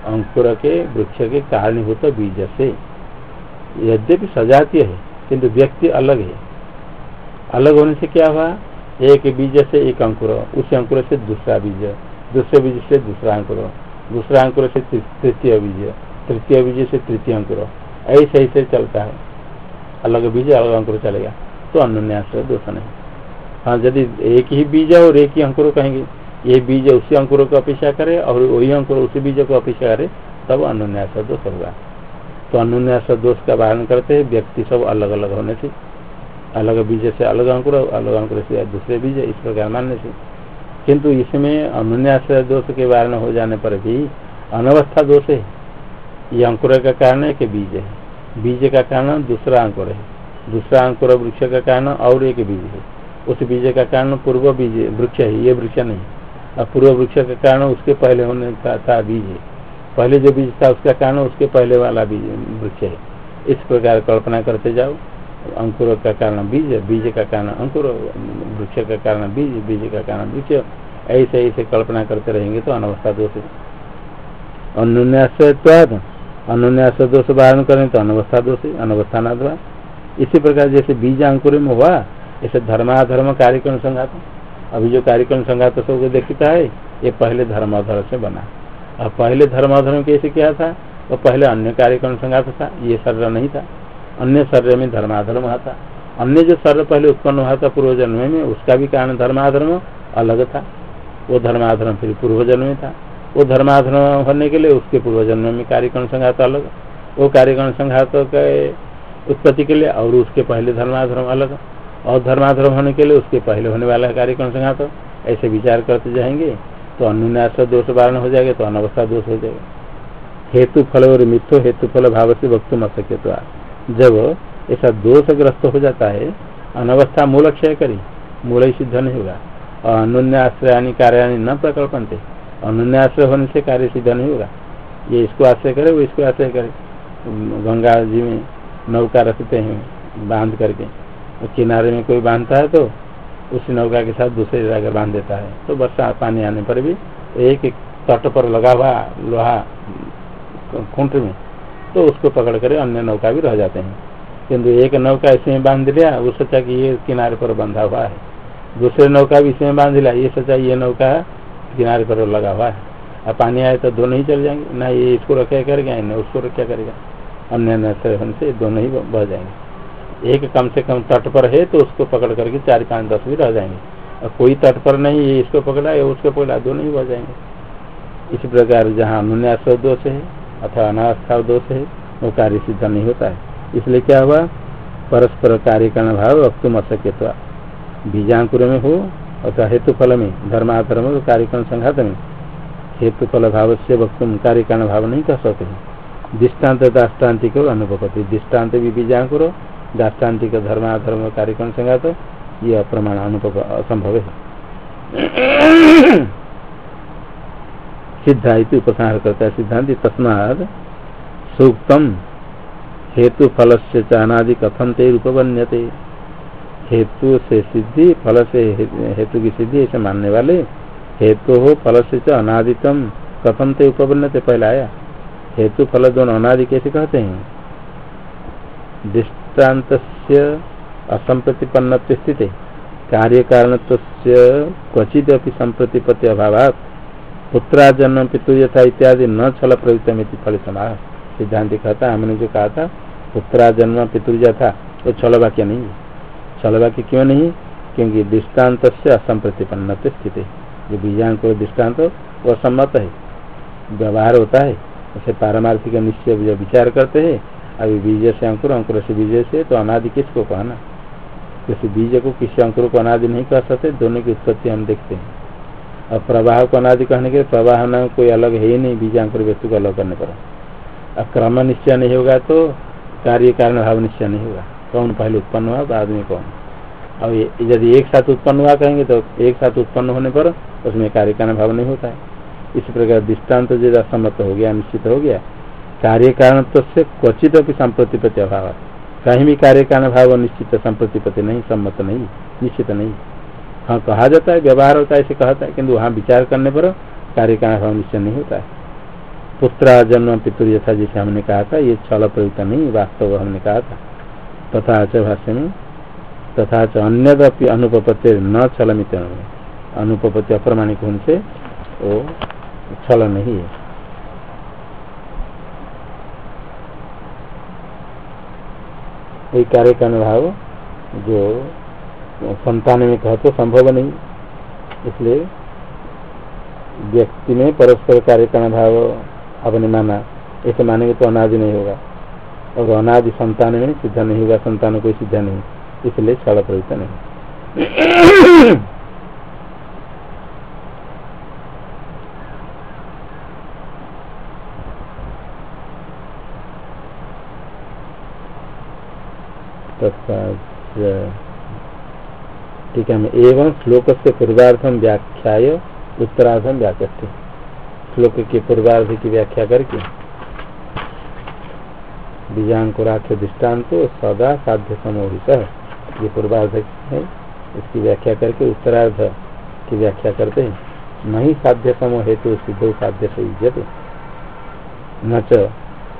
अंकुर के, वृक्ष के कारणभूत बीज से। यद्यपि सजातीय है, किंतु व्यक्ति अलग है। अलग होने से क्या हुआ? एक बीज से एक अंकुर, उस अंकुर से दूसरा बीज, दूसरे बीज से दूसरा अंकुर दूसरा अंकुर से तृतीय बीज तृतीय बीज से तृतीय अंकुर। ऐसे ऐसे चलता है। अलग बीज, अलग अंकुर चलेगा। तो अनुन्यास है, दोष नहीं। हाँ यदि एक ही बीज और एक ही अंकुर कहेंगे, ये बीज उसी अंकुर को अपेक्षा करे और वही अंकुर उसी बीज को अपेक्षा करे, तब अनुन्यास दोष होगा। तो अनुन्यास दोष का वारण करते हैं, व्यक्ति सब अलग अलग होने से। अलग बीज से अलग अंकुर अलग अंकुर से दूसरे बीज, इस प्रकार मानने से। किंतु इसमें अनुन्यास दोष के वारण हो जाने पर भी अनवस्था दोष है। ये अंकुर का कारण है कि बीज है। बीज का कारण दूसरा अंकुर है। दूसरा अंकुर वृक्ष का कारण और एक बीज है। उस बीज का कारण पूर्व बीज वृक्ष है, ये वृक्ष नहीं। और पूर्व वृक्ष का कारण उसके पहले होने का, था बीज है। पहले जो बीज था उसका कारण उसके पहले वाला बीज, वृक्ष है। इस प्रकार कल्पना करते जाओ। अंकुर का कारण बीज बीज का कारण अंकुर, वृक्ष का कारण बीज बीज का कारण वृक्ष। ऐसे ऐसे कल्पना करते रहेंगे तो अनवस्था दोष अनुन्यास अनुन्यास दोष वारण करें तो अनवस्था दोष अनवस्था न इसी प्रकार जैसे बीज अंकुर में हुआ, ऐसे धर्माधर्म कार्यक्रम संघात, अभी जो कार्यक्रम संघात सबको देखता है, ये पहले धर्माधर्म से बना। और पहले धर्माधर्म कैसे किया था? वो पहले अन्य कार्यक्रम संघात था, ये शरीर नहीं था। अन्य शरीर में धर्माधर्म हुआ था। अन्य जो शरीर पहले उत्पन्न हुआ था पूर्व जन्म में, उसका भी कारण धर्माधर्म अलग था। वो धर्माधर्म फिर पूर्व जन्म में था। वो धर्माधर्म होने के लिए उसके पूर्व जन्म में कार्यक्रम संघात अलग। वो कार्यक्रम संघात के उत्पत्ति के लिए और उसके पहले धर्माधर्म अलग, और धर्माधर्म होने के लिए उसके पहले होने वाला कार्यक्रम संघात ऐसे विचार करते जाएँगे तो अनुन्यास दोष वारण हो जाएगा तो अनवस्था दोष हो जाएगा। हेतु फल और मिथ्यो हेतु फल भाव से वक्त अशक्य जब ऐसा दोषग्रस्त हो जाता है, अनवस्था मूल क्षय करी, मूल ही सिद्ध नहीं होगा। और अनुन्याश्रयानी कार्याणी न प्रकल्पनते अनुन्याश्रय होने से कार्य सिद्ध नहीं होगा। ये इसको आश्रय करे, वो इसको आश्रय करे। गंगा जी में नौका रखते हैं बाँध करके। किनारे में कोई बांधता है तो उसी नौका के साथ दूसरे जगह बाँध देता है। तो बरसा पानी आने पर भी एक एक तट पर लगा हुआ लोहा खूंट में तो उसको पकड़ कर अन्य नौका भी रह जाते हैं। किंतु एक नौका इसमें बाँध लिया, वो सोचा कि ये किनारे पर बंधा हुआ है। दूसरे नौका भी इसमें बाँध लिया, ये सोचा ये नौका किनारे पर लगा हुआ है। अब पानी आए तो दोनों ही चल जाएँगे। ना ये इसको रखे करेगा न उसको रक्षा करेगा अन्य से दोनों ही बह जाएँगे। एक कम से कम तट पर है तो उसको पकड़ करके चार पाँच दस भी रह जाएँगे। और कोई तट पर नहीं है इसको पकड़ा है उसको पकड़ा, दोनों ही बह जाएँगे। इसी प्रकार जहाँ अनुन्यास दोष है, अथवा अनास्था दोष है, वो कार्य सिद्ध नहीं होता है। इसलिए क्या हुआ? परस्पर कार्य करना भाव अब तुम अशक्य बीजांकुर में हो, अथवा हेतु फल में धर्माधर्म कार्यक्रम संघात में। हेतु फल भाव से वक्तुम कार्य कारण भाव नहीं कर सकते। दृष्टांत दाष्टान्ति को अनुपति दृष्टांत भी बीजांकुर दाष्टान्तिक धर्माधर्म कार्यक्रम संगा तो ये अप्रमाण अनुभव असंभव है। सिद्धा उपसंहार करता है सिद्धांत तस्माद सूक्तम हेतु फल से चानादि कथम ते रूपन्यते हेतु से सिद्धि, फल से हेतु की सिद्धि, ऐसे मानने वाले हेतु हो, फल से अनादितम कथम ते उपन्यते पहले आया। हेतु फल दोनों अनादि कैसे कहते हैं। दृष्टांत असंप्रतिपन्न स्थित। कार्य कारण क्वचिद संप्रतिपत्ति अभाव पुत्रा जन्म पितु यथा इत्यादि न छल प्रयुक्त फल समाह सिद्धांत कहता, हमने जो कहा था पुत्रा जन्म पितुर्जा था वो छल वाक्य नहीं छल वाक्य क्यों नहीं? क्योंकि दृष्टांत से असंप्रतिपन्न स्थित। जो बीजांकुर दृष्टांत, वो सम्मत है। व्यवहार होता है। उसे पारमार्थिक निश्चय जब विचार करते हैं। अभी बीज से अंकुर अंकुर से बीज से तो अनादि किसको कहना? किसी बीज को किसी अंकुर को अनादि नहीं कह सकते, दोनों की उत्पत्ति हम देखते हैं। और प्रवाह को अनादि कहने के प्रवाह न कोई अलग है ही नहीं, बीज अंकुर को अलग करने पर। क्रम निश्चय नहीं होगा तो कार्य कारण भाव निश्चय नहीं होगा। कौन पहले उत्पन्न हुआ, बाद में कौन? अब यदि एक साथ उत्पन्न हुआ कहेंगे तो एक साथ उत्पन्न होने पर उसमें कार्य कारण भाव नहीं होता है। इस प्रकार दृष्टांत तो जो सम्मत हो गया निश्चित हो गया कार्य कारण तो से क्वचित भी संप्रतिपत्ति अभाव। कहीं भी कार्य कारण भाव निश्चित संप्रतिपत्ति नहीं, सम्मत नहीं, निश्चित नहीं। हाँ कहा जाता है, व्यवहार होता है ऐसे कहता है किन्तु वहाँ विचार करने पर कार्य कारण भाव निश्चय नहीं होता है। पुत्र जन्म पितृ यथा जैसे हमने कहा था, ये छल प्रयुक्त नहीं, वास्तव हमने कहा था। तथा च भाष्य में तथा च अन्यदपि अनुपत्ति न छलमित अनुपत्ति अप्रमाणिक होने से वो छल नहीं है। कोई कार्य का अनुभाव जो संतान में कह तो संभव नहीं। इसलिए व्यक्ति में परस्पर कार्य का अनुभाव अपने माना, ऐसे मानेंगे तो अनादि नहीं होगा। और अनादि संतान में सिद्ध नहीं होगा, संतान कोई सिद्ध नहीं। इसलिए छल प्रयुक्त नहीं। ठीक है एवं श्लोक से पूर्वार्थम व्याख्या उत्तरार्थम व्याख्या श्लोक के पूर्वार्ध की व्याख्या करके। बीजांकुराख्य दृष्टांत सदा साध्य समोहित ये पूर्वार्ध है। इसकी व्याख्या करके उत्तरार्ध की व्याख्या करते हैं। नहीं साध्य समो हेतु सिद्ध साध्य से युजते न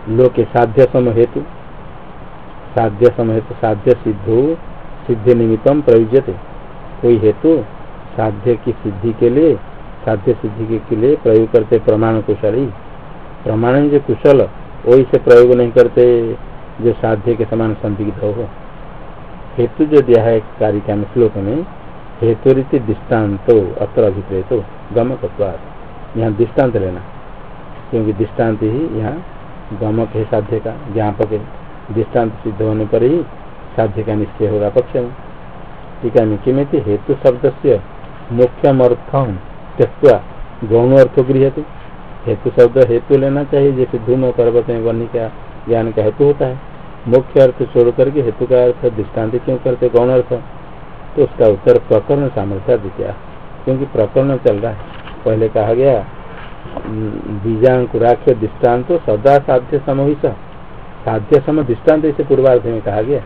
लोके साध्य सम हेतु साध्य समय तो साध्य सिद्धो, सिद्धि निमित्तम प्रयुजते कोई हेतु साध्य की सिद्धि के लिए, साध्य सिद्धि के लिए प्रयोग करते प्रमाण कुशल। ही प्रमाण जो कुशल वही से प्रयोग नहीं करते जो साध्य के समान संदिग्ध हो। हेतु जो दिया है कारिका में श्लोक में, हेतु रीति दृष्टान्तो अत्र अभिप्रेत हो गमक यहाँ दृष्टांत लेना, क्योंकि दृष्टांत ही यहाँ गमक है साध्य का, ज्ञापक है। दृष्टांत सिद्ध होने पर ही साध्य का निश्चय होगा पक्ष में टीका में किमित हेतु शब्द से मुख्यम अर्थम त्यक्वा गौण अर्थ गृह हेतु शब्द हेतु लेना चाहिए, जैसे धूम पर्वत में बनने का ज्ञान का हेतु होता है। मुख्य अर्थ छोड़ करके हेतु का अर्थ दृष्टांत क्यों करते गौण अर्थ? तो उसका उत्तर प्रकरण सामर्थ्य दिखा क्योंकि प्रकरण चल रहा है। पहले कहा गया, बीजांकुराख्य दृष्टांत सदा साध्य समोहित साध्य सम दृष्टांत इसे पूर्वार्ध में कहा गया।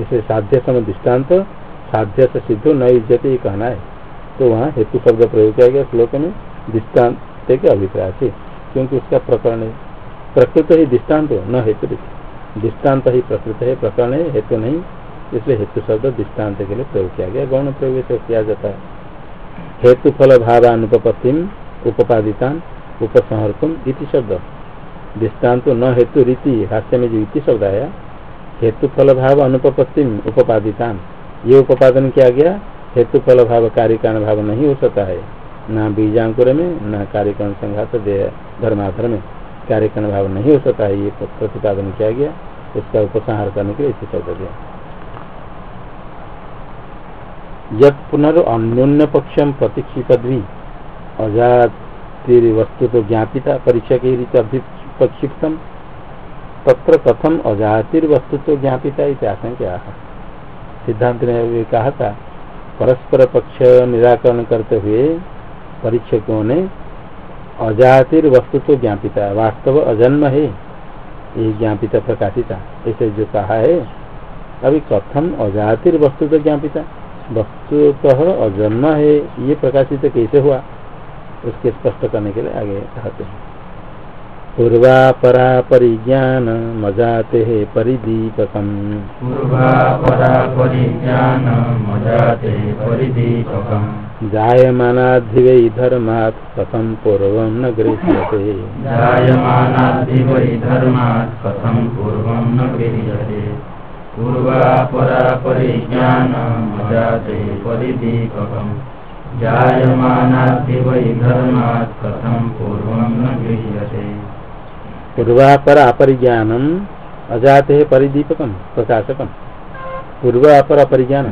इसे साध्य सम दृष्टांत साध्य से सिद्ध न इज़्ज़त कहना है। तो वहाँ हेतु शब्द प्रयोग किया गया श्लोक में दृष्टांत के अभिप्राय से। क्योंकि उसका प्रकरण है। प्रकृत ही दृष्टांत न हेतु दृष्टांत ही प्रकृत है, प्रकरण है, हेतु नहीं। इसलिए हेतु शब्द दृष्टांत के लिए प्रयोग किया गया। गौण प्रयोग से किया जाता है। हेतु फल भावानुपत्तिम उपादिता उपसंहर्तुम इति शब्द। दृष्टांत न हेतु रीति हास्य में जो इति शब्द आया। हेतु फल भाव अनुपत्ति उपादिता ये उपादन किया गया हेतु फल भाव कार्यकारण भाव नहीं हो सकता है। न बीजांकुर में, न कार्यकरण संघात धर्माधर में। कार्यकरण भाव नहीं हो सकता है, ये प्रतिपादन किया गया। इसका उपसंहार करने के लिए इसी शब्द दिया। जब पुनर्न्योन्य पक्षम प्रतीक्षित भी अजात वस्तु तो ज्ञापिता, परीक्षा की रीति प्रक्षिप्तम। तत्र कथम अजातिर वस्तु तो ज्ञापिता आशंका। सिद्धांत ने भी कहा था परस्पर पक्ष निराकरण करते हुए परीक्षकों ने अजातिर वस्तु तो ज्ञापिता, वास्तव अजन्म है, ये ज्ञापिता प्रकाशिता। ऐसे जो कहा है, अभी कथम अजातिर वस्तु तो ज्ञापिता, वस्तुतः अजन्म है, ये प्रकाशित कैसे हुआ, उसके स्पष्ट करने के लिए आगे कहते हैं। पूर्वापरा परिज्ञान मजाते है परिदीपकम। पूर्वापरा परिज्ञान मजाते परिदीपकम। जायमानाधिवै धर्मात् कथम पूर्व न गृह्यते। जायमानाधिवै धर्मात् कथम पूर्व न गृह्यते। पूर्वापरा परिज्ञानमजाते परिदीपकम्। जायमानाद्धि वै धर्मात् कथं पूर्वं न गृह्यते। पूर्वापर अपरिज्ञानम अजाते है परिदीपकम, प्रकाशकम। पूर्वापर अपरिज्ञान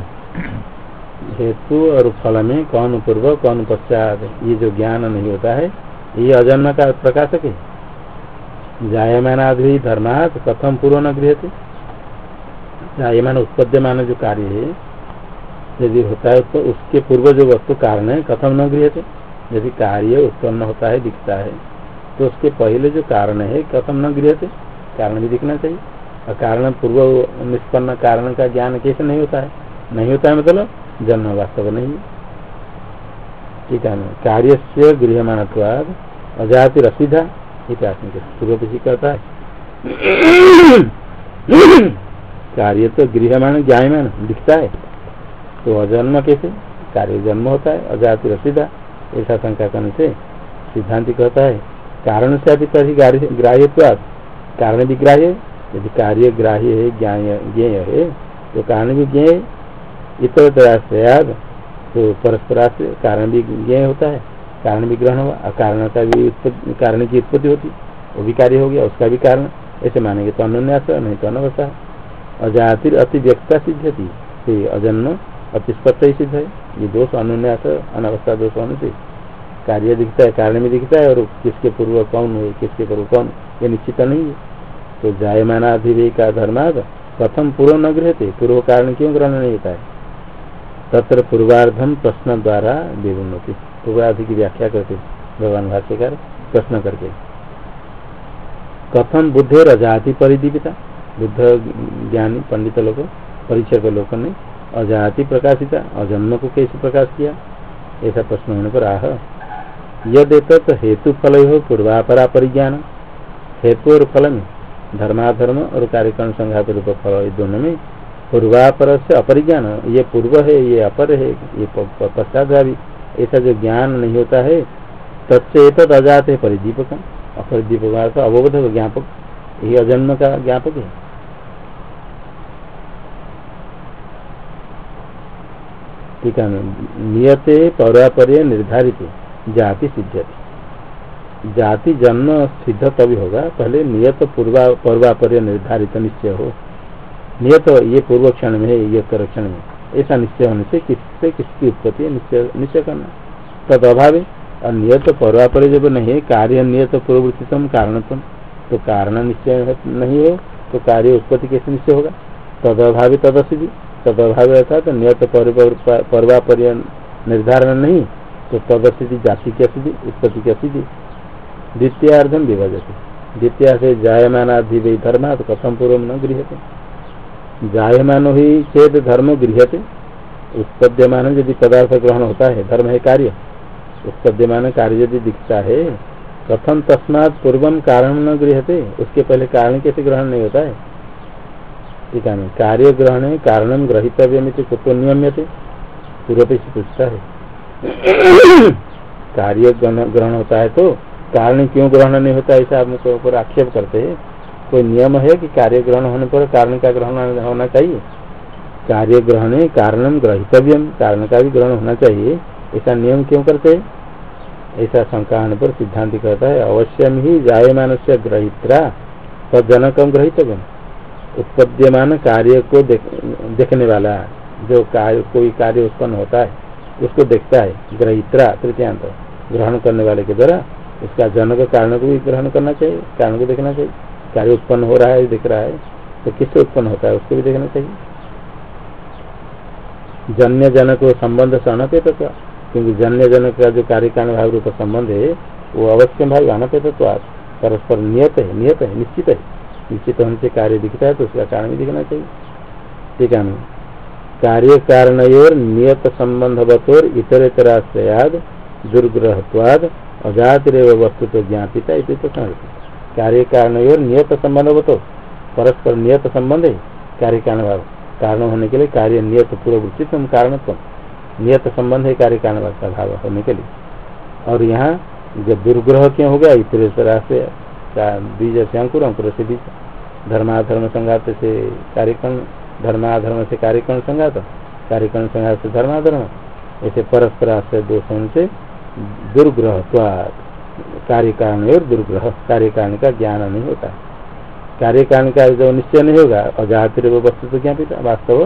हेतु और फल में कौन पूर्व कौन पश्चात ये जो ज्ञान नहीं होता है, ये अजन्म का प्रकाशक है। जायमानादि धर्मात कथम पूर्व न गृह थे जायमान उत्पद्यमान जो कार्य है, यदि होता है तो उसके पूर्व जो वस्तु कारण है कथम न गृह थे यदि कार्य उत्पन्न होता है, दिखता है तो उसके पहले जो कारण है, कथम न गृह थे कारण भी दिखना चाहिए। और कारण पूर्व निष्पन्न कारण का ज्ञान कैसे नहीं होता है? नहीं होता है मतलब जन्म वास्तव नहीं ठीक है कार्य से गृहमान अजाति रसीधा पूर्व पीछे कहता है। कार्य तो गृहमान ज्ञायमान दिखता है। तो अजन्म कैसे? कार्य जन्म होता है, अजाति रसीदा ऐसा शंका करने से सिद्धांत कहता है। कारण से अभी तभी ग्राह्य कारण भी ग्राह्य, यदि कार्य ग्राह्य है, ज्ञेय है तो कारण भी ज्ञेय इतर तो परस्पर से कारण भी ज्ञेय होता है। कारण भी ग्रहण हुआ कारण का भी कारण की उत्पत्ति होती, वो भी कार्य हो गया, उसका भी कारण, ऐसे मानेंगे तो अनुन्यास नहीं तो अनवस्था। अजातिर अति व्यक्ता सिद्ध थी अजन्म अतिस्पत्त ही सिद्ध है। ये दोष अनुन्यास अनवस्था दोष होने से कार्य दिखता है कारण में दिखता है, और किसके पूर्व कौन है, किसके पूर्व कौन, ये निश्चित नहीं है। तो जायमानाधिवे का धर्माद प्रथम पूर्व न गृह थे पूर्व कारण क्यों ग्रहण नहीं होता है? तत्र पूर्वार्धम प्रश्न द्वारा विवृणती। पूर्वाधि की व्याख्या करते भगवान भाष्यकार प्रश्न करके कथम बुद्धे रजाति परिदीपिता, बुद्ध ज्ञानी, पंडित लोग, परिचय के लोगों ने अजाति प्रकाशिता, अजन्म को कैसे प्रकाश किया? ऐसा प्रश्न होने पर आह यदेत हेतु फल हो पूर्वापरा परिज्ञान हेतु और फल में धर्माधर्म और कार्यक्रम संघात रूप फल दोनों में पूर्वापर से अपरिज्ञान। ये पूर्व है, ये अपर है, ये पश्चात ऐसा जो ज्ञान नहीं होता है तत्त अजात है परिदीपक अपरिदीपक तो अवबोध ज्ञापक। ये अजन्म का ज्ञापक है। ठीक है, नियते पौरापर्य निर्धारित। जाति सिद्ध्यति। जाति जन्म सिद्ध तभी होगा, पहले नियत पूर्वा, पूर्वापर्य निर्धारित निश्चय हो। नियत ये पूर्व क्षण में है, ये उत्तर क्षण में। ऐसा निश्चय होने से किससे, किसकी उत्पत्ति निश्चय निश्चय करना। तद अभाव और नियत पूर्वापर्य जब नहीं है, कार्य नियत पूर्ववृत्तितम कारणतम तो कारण निश्चय नहीं हो तो कार्य उत्पत्ति कैसे निश्चय होगा? तद अभावी तद तद अभाव अर्थात नियत पर्वापर्य निर्धारण नहीं तो तदस्थिति जाति की स्थिति उत्पत्ति की स्थिति द्वितीयार्धम विभजते। द्वितीय से जायमानाधि धर्म तो कथम पूर्व न गृहते जायमान ही चेत धर्म गृहते उत्पद्यमान यदि पदार्थ ग्रहण होता है, धर्म है कार्य। उत्पद्यमान कार्य यदि दिखता है कथम तस्मात पूर्व कारण न गृहते उसके पहले कारण कैसे ग्रहण नहीं होता है? ठीक है, कार्य ग्रहण कारणम ग्रहितव्य कुछ नियम्य थे पूर्व पूछता है। कार्य ग्रहण होता है तो कारण क्यों ग्रहण नहीं होता ऐसा आप मुझे ऊपर आक्षेप करते हैं। कोई नियम है कि कार्य ग्रहण होने पर कारण का ग्रहण होना चाहिए? कार्य ग्रहण कारणम ग्रहितव्यम। कारण का भी ग्रहण होना चाहिए। ऐसा नियम क्यों करते हैं? ऐसा शंका होने पर सिद्धांत कहता है अवश्यम ही जायमान से ग्रहित्रा तजनकम ग्रहितव्यम। उत्पद्यमान कार्य को देख, देखने वाला जो कार्य कोई कार्य उत्पन्न होता है उसको देखता है ग्रहित्रा तृतीयांत ग्रहण करने वाले के द्वारा उसका जनक कारण को भी ग्रहण करना चाहिए, कारण को देखना चाहिए। कार्य उत्पन्न हो रहा है, दिख रहा है तो किससे उत्पन्न होता है उसको भी देखना चाहिए। जन्य जनक संबंध से अनपेत क्योंकि जन्य जनक का जो कार्य कारण भाव रूप संबंध है, वो अवश्य भाव अनपेत परस्पर नियत है नियत है, निश्चित है। निश्चित होने से कार्य दिखता है तो उसका कारण भी दिखना चाहिए। ठीक है कार्य कारण नियत संबंधवतोर इतरेतराश्रयाद दुर्ग्रहत्वाद अजातिरव वस्तु तो ज्ञापिता इसे तो कार्य कारण नियत संबंधवतो परस्पर नियत संबंध है कार्य कारण कारण होने के लिए कार्य नियत पूर्व उचित कारण नियत संबंध है कार्य कारण भाव का भाव होने के लिए। और यहाँ जब दुर्ग्रह क्यों हो गया? इतरेतरा से बीज से अंकुर अंकुर से बीज। धर्माधर्म संघात से कार्यक्रम धर्माधर्म से कार्यकरण संघात कार्यकरण संघात से धर्माधर्म। ऐसे परस्पर आश्रय दोषों से दुर्ग्रह कार्य कारण और दुर्ग्रह कार्य का ज्ञान नहीं होता। कार्य कारण का जो निश्चय नहीं होगा अजातिर वस्तु तो ज्ञापित वास्तव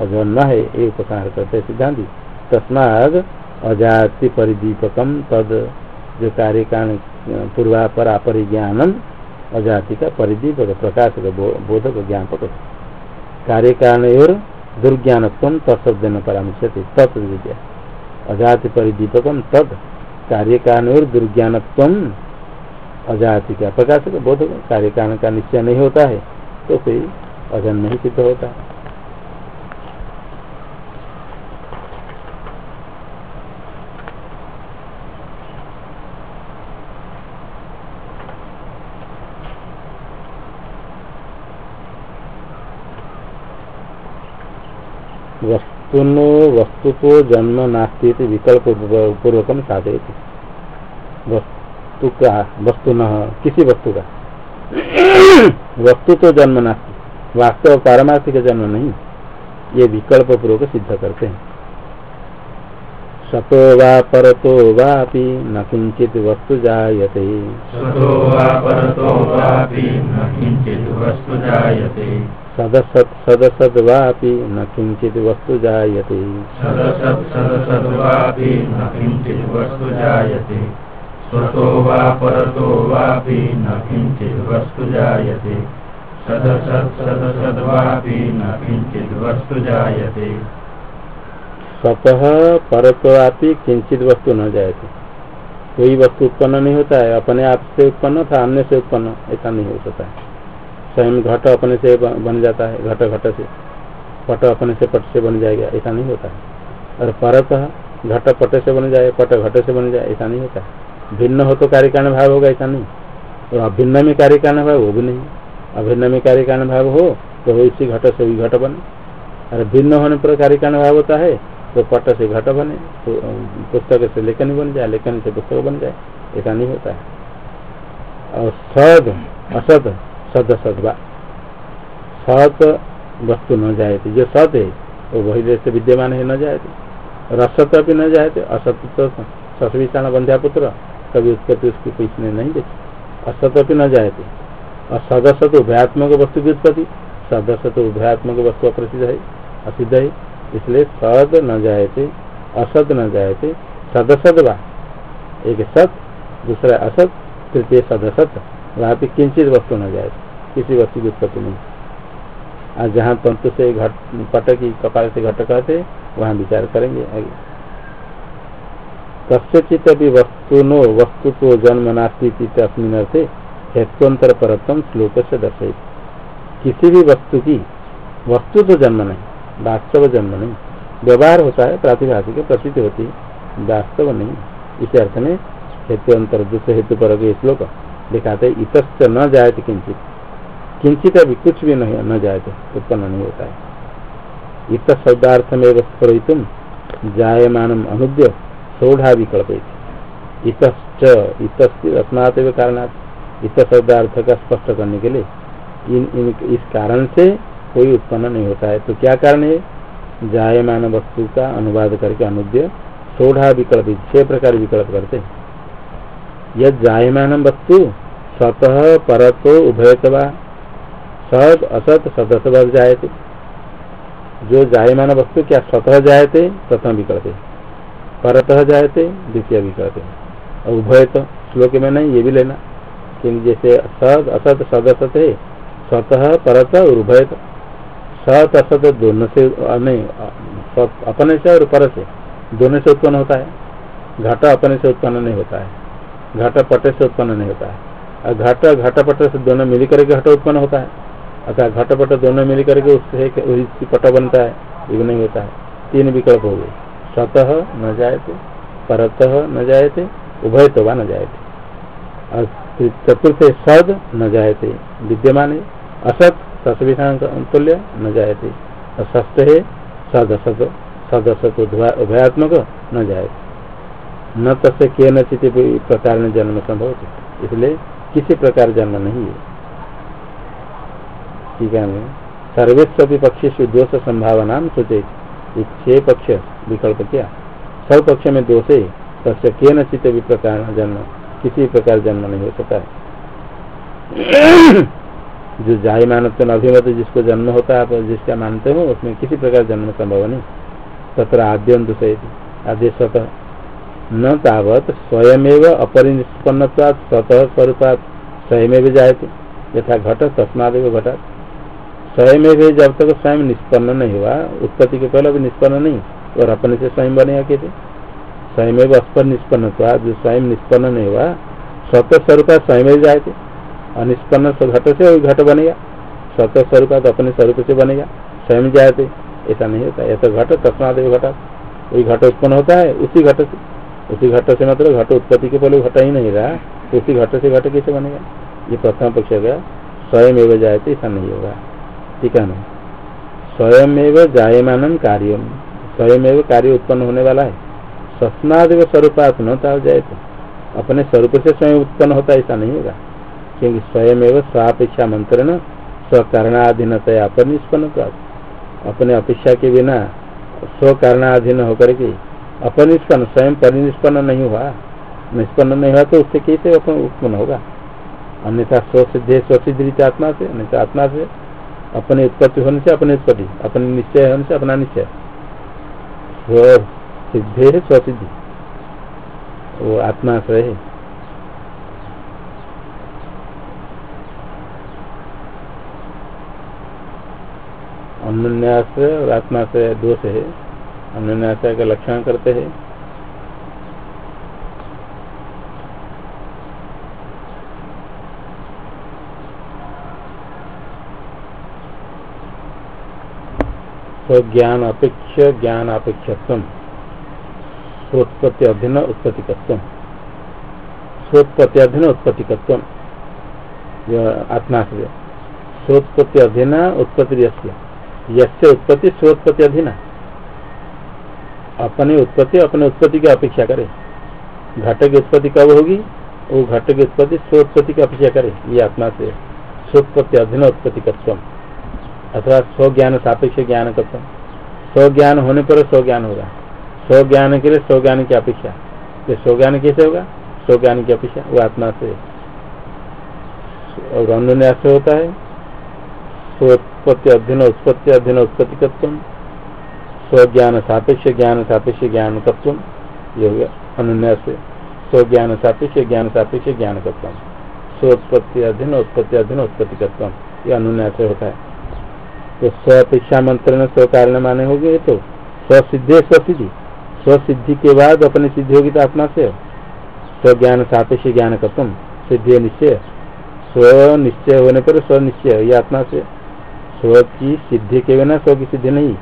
अजो न है, ये उपकार करते सिद्धांति। तस्माद अजाति परिदीपकम तद, जो कार्य कारण पूर्वापर अजाति का परिदीपक प्रकाश बोधक, ज्ञापक। कार्य कारण और दुर्ज्ञान तत्शब्द न परामर्शति तत्विद्या अजाति परिदीपकम तद कार्य कारण और दुर्ज्ञान अजाति का प्रकाश बोध कार्य कारण का निश्चय नहीं होता है तो कोई अजन नहीं सिद्ध होता है। वस्तुनो वस्तु को जन्म नास्ती विकल्प पूर्वक साधयती। वस्तु का वस्तु न किसी वस्तु का वस्तु तो जन्म नास्ती, वास्तव पारमार्थिक जन्म नहीं, ये विकल्प पूर्वक सिद्ध करते हैं। सतो वा परतो वापि न किंचित वस्तु जायते। सतो वा परतो वापि न किंचित वस्तु जायते। सदसद वापि न किंचित वस्तु जायते। वस्तु स्वतो वा परतो वापि न किंचित वस्तु जायते। सदसत सदसद वापि न किंचित वस्तु जायते। स्वतः परत्वापि किंचित वस्तु न जायते। कोई वस्तु उत्पन्न नहीं होता है अपने आप से उत्पन्न था अन्य से उत्पन्न ऐसा नहीं हो सकता है। स्वयं घट अपने से बन जाता है, घट घट से। पट अपने से पट से बन जाएगा, ऐसा नहीं होता है। और परत घट पट से बन जाए, पट घट से बन जाए, ऐसा नहीं होता है। भिन्न हो तो कार्य कारण भाव होगा, ऐसा नहीं। और अभिन्न में कार्य कारण भाव वो भी नहीं। अभिन्न में कार्य कारण भाव हो तो इसी घट से भी घट बने। और भिन्न होने पर कार्य कारण भाव होता है तो पट से घट बने तो पुस्तक से लेखन बन जाए, लेखन से पुस्तक बन जाए, ऐसा नहीं होता है। और सद, असद सद सदवा सत वस्तु न जाए जो सत है, वो वही जैसे विद्यमान है, न जाए रसत भी न जाए असत तो ससविषाण बंध्या पुत्र, कभी उत्पत्ति उसकी किसने नहीं देखी। असत भी न जाए और सदसत उभयात्मक वस्तु की उत्पत्ति, सदसत उभयात्मक वस्तु अप्रसिद्ध है, असिद्ध है। इसलिए सद न जाए असत न जाए सदसद वा। एक सत, दूसरा असत, तृतीय सदसत। वहाँ पे किंचित वस्तु न जाए किसी वस्तु की उत्पत्ति नहीं। आज जहाँ तंतु से घट, पट की कपाल से घट कहते वहाँ विचार करेंगे आगे। कस्यचित भी वस्तु नो, वस्तु तो जन्म नास्ती अस्मिन अर्थे हेत्वंतर परतम श्लोक से दर्शे किसी भी वस्तु की, वस्तु तो जन्म नहीं, वास्तव जन्म नहीं। व्यवहार होता है, प्रातिभाषिक प्रसिद्ध होती वास्तव नहीं। इस अर्थ में हेतु अंतर दूसरे हेतु पर श्लोक दिखाते इत न जाए किंचित किंचित अभी कुछ भी नहीं न जाए उत्पन्न नहीं होता है। इत शब्दार्थ में स्फुरितुम जायमान अनुद्य सोढ़ा विकल्प इत अस्मात कारणात इत शब्दार्थ का स्पष्ट करने के लिए इन, इन इस कारण से कोई उत्पन्न नहीं होता है। तो क्या कारण है? जायमान वस्तु का अनुवाद करके अनुद्य सोढ़ा विकल्प छह प्रकार विकल्प करते यद जायमान वस्तु स्वतः परतो उभयतवा सद असत सदसद जायते। जो जायमान वस्तु क्या स्वतः जायते प्रथम विकल्प परतः जायते, द्वितीय विकल्प और उभय तो श्लोक में नहीं, ये भी लेना। क्योंकि जैसे सद असत, सदसत है, स्वतः, परत और उभय सत, असत दोनों से नहीं अपने से और पर से। दोनों से उत्पन्न होता है। घाटा अपने से उत्पन्न नहीं होता है। घट पटे से उत्पन्न नहीं होता है। और घट पटे से दोनों मिल करके घट उत्पन्न होता है। अर्थात घटपट दोनों मिल करके उससे पट बनता है ये नहीं होता है, तीन विकल्प हो गए। स्वतः न जायते, परतः न जायते उभय तो न जायते। और चतुर्थ सद न जायते, विद्यमान है। असत, ससविधान न जायते। और सस्त है सद असत सद असत उभयात्मक, न जायते। न तस्य के नचित प्रकार में जन्म संभव इसलिए किसी प्रकार जन्म नहीं है। है सर्वेश पक्षी दोष संभावना सोचे छह पक्ष विकल्प किया सब पक्ष में दोष है तस्य के नचित भी प्रकार जन्म, किसी प्रकार जन्म नहीं हो सकता है। जो जाय मानव अभिमत जिसको जन्म होता है जिसका मानते हो, उसमें किसी प्रकार जन्म संभव नहीं। तथा आद्यंत आद्य स्वतः न तावत स्वयं अपरिनिष्पन्न स्वतः स्वरूपात स्वयं जायते। यथा घट, तस्मादेव घटा स्वयं भी जब तक स्वयं निष्पन्न नहीं हुआ, उत्पत्ति के पहले भी निष्पन्न नहीं, और अपने से स्वयं बनेगा कैसे स्वयं अस्पर निष्पन्न था, जो स्वयं निष्पन्न नहीं हुआ स्वतः स्वरूप स्वयं ही जाए थे। अनिष्पन्न घट से घट बनेगा। स्वतः स्वरूप तो अपने स्वरूप से बनेगा। स्वयं जाते ऐसा नहीं होता। यह तो घट, तस्मादेव घटा। वही घट उत्पन्न होता है, उसी घट से। उसी घट से मतलब घट उत्पत्ति के पहले घटा ही नहीं रहा, उसी घट से घट कैसे बनेगा? ये प्रथम पक्ष स्वयं एवं जायते ऐसा नहीं होगा। ना? स्वयं जायमान कार्य। स्वयं कार्य उत्पन्न होने वाला है। स्वप्नादेव स्वरूपात्मता जाए तो अपने स्वरूप से स्वयं उत्पन्न होता ऐसा नहीं होगा। क्योंकि स्वयं स्वापेक्षा मंत्र न स्वकारणाधीनतया पर निष्पन्न अपने अपेक्षा के बिना स्वकारणाधीन होकर के अपनिष्पन्न, स्वयं परिनिष्पन्न नहीं हुआ। निष्पन्न नहीं हुआ तो उससे कैसे अपन उत्पन्न होगा? अन्यथा स्वसिद्धि स्वसिद्धि आत्मा से, अन्यथा आत्मा से अपने उत्पत्ति होने से अपने उत्पत्ति, अपने निश्चय होने से अपना निश्चय। स्व सिद्धे है, स्वसिद्धि। वो आत्माश्रय है। अन्याश्रय और आत्माश्रय दोष है। अन्याश्रय का लक्षण करते हैं। स्वज्ञान अपेक्ष ज्ञान अपेक्षत्व स्वोत्पत्ति अधीन उत्पत्तिकत्व। स्वोत्पत्ति अधीन उत्पत्तिकत्व। आत्मा से स्वोत्पत्ति अधीन उत्पत्ति यसे उत्पत्ति स्वोत्पत्ति अधीन अपनी उत्पत्ति अपने उत्पत्ति की अपेक्षा करे। घट की उत्पत्ति कब होगी? वो घट की उत्पत्ति स्वोत्पत्ति की अपेक्षा करे। ये आत्मा से स्वोत्पत्ति अधीन उत्पत्तिकत्व। अथवा स्वज्ञान, सापेक्ष ज्ञान कत्व स्वज्ञान होने पर स्वज्ञान होगा स्वज्ञान के लिए स्वज्ञान की अपेक्षा। तो स्वज्ञान कैसे होगा? स्वज्ञान की अपेक्षा, वो आत्मा से। और अन्य से होता है। स्वोत्पत्ति अध्ययन, उत्पत्ति अध्ययन, उत्पत्ति तत्व स्वज्ञान, सापेक्ष ज्ञान सापेक्ष ज्ञान तत्व ये हो गया अन्य से। स्वज्ञान, सापेक्ष ज्ञान सापेक्ष ज्ञान तत्व स्वोत्पत्ति अध्ययन, उत्पत्ति अध्ययन, उत्पत्ति तत्व ये अनुन्यास होता है। तो स्व मंत्र स्व कारण माने हो गए तो। स्वसिद्धि स्वसिद्धि। स्वसिद्धि के बाद अपनी सिद्धि होगी तो आत्मा से स्वज्ञान सापेक्ष ज्ञान कथम। सिद्धि निश्चय। स्व निश्चय होने पर स्व निश्चय ये आत्मा से। स्व की सिद्धि के बिना स्व की सिद्धि नहीं।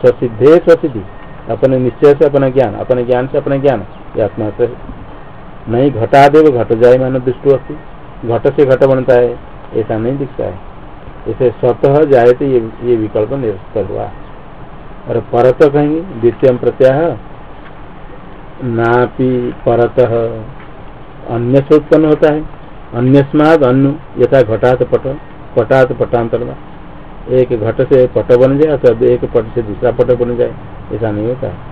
स्वसिद्धे स्वसिद्धि। अपने निश्चय से अपना ज्ञान, अपने ज्ञान से अपना ज्ञान, ये आत्मा से नहीं घटा दे घट जाए मान दृष्टि घट से घट बनता है, ऐसा नहीं दिखता है। इसे स्वतः जाए तो ये ये विकल्प निरस्त हुआ। और परत कहेंगे, द्वितीय प्रत्याह नापी परत अन्य से उत्पन्न होता है। अन्य स्माद अनु यथा घटात पट, पटात पटांतर। एक घट से पट बन जाए, अथवा एक पट से दूसरा पट बन जाए, ऐसा नहीं होता। है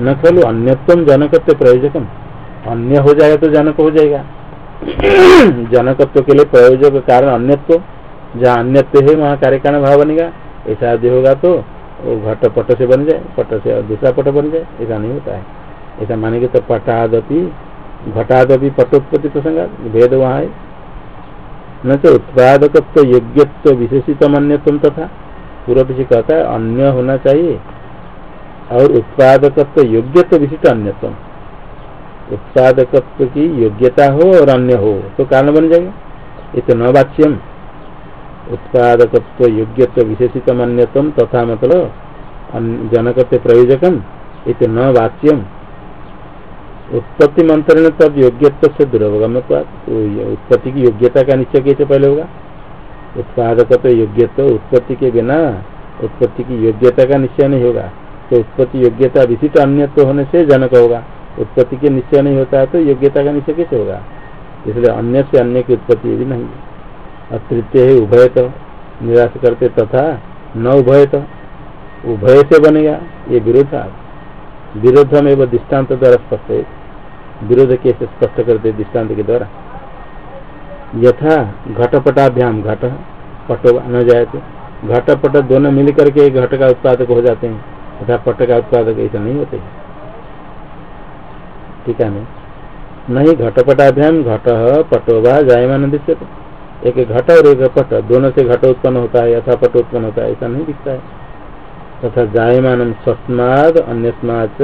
न खलु अन्यत्म जनकत्व प्रयोजकम अन्य हो जाएगा तो जनक हो जाएगा। जनकत्व के लिए प्रयोजक कारण अन्यत्व। जहाँ अन्यत्व है वहाँ कार्य कारण भाव बनेगा ऐसा आदि होगा तो वो घट पट से बन जाए, पट से दूसरा पट बन जाए, ऐसा नहीं होता है। ऐसा मानेंगे तो पटादपि, घटादपि पटोत्पत्ति प्रसंग, भेद वहाँ है। न तो उत्पादकत्व योग्यत्व विशेषित अन्यत्व तथा, पूर्व पीछे कहता है, अन्य होना चाहिए। और उत्पादकत्व योग्यत्व विशिष्ट अन्यत्व। उत्पादकत्व की योग्यता हो और अन्य हो तो कारण बन जाएगा। ये तो न वाच्यम उत्पादकत्व योग्यत्व विशेषित अन्यत्व तथा मतलब जनकत्व प्रयोजकम न वाच्यम। उत्पत्ति मंत्र ने तब योग्यत्व से दुर्वगम तो उत्पत्ति की योग्यता का निश्चय कैसे पहले होगा। उत्पादकत्व योग्यत्व उत्पत्ति के बिना उत्पत्ति की योग्यता का निश्चय नहीं होगा। तो उत्पत्ति योग्यता विशिष्ट अन्यत्व होने से जनक होगा। उत्पत्ति के निश्चय नहीं होता है तो योग्यता का निश्चय कैसे होगा। इसलिए अन्य से अन्य की उत्पत्ति भी नहीं तृतीय तो निराश करते तथा न उभय तो उभय से बनेगा ये विरोधा विरोध में वो दृष्टांत द्वारा स्पष्ट है। विरोध कैसे स्पष्ट करते दृष्टांत के द्वारा। यथा घटपटाभ्याम, घट, पटो न जाए थे घटपट दोनों मिल करके घट का उत्पादक हो जाते हैं, तथा पट का उत्पादक ऐसा नहीं होते। ठीक है नहीं, घटपटाभ्याम, घट, पटो व जायमान दृश्य एक घट और एक पट, दोनों से घट उत्पन्न होता है यथा पट उत्पन्न होता है, ऐसा नहीं दिखता है। तथा जायमान सस्माद अन्य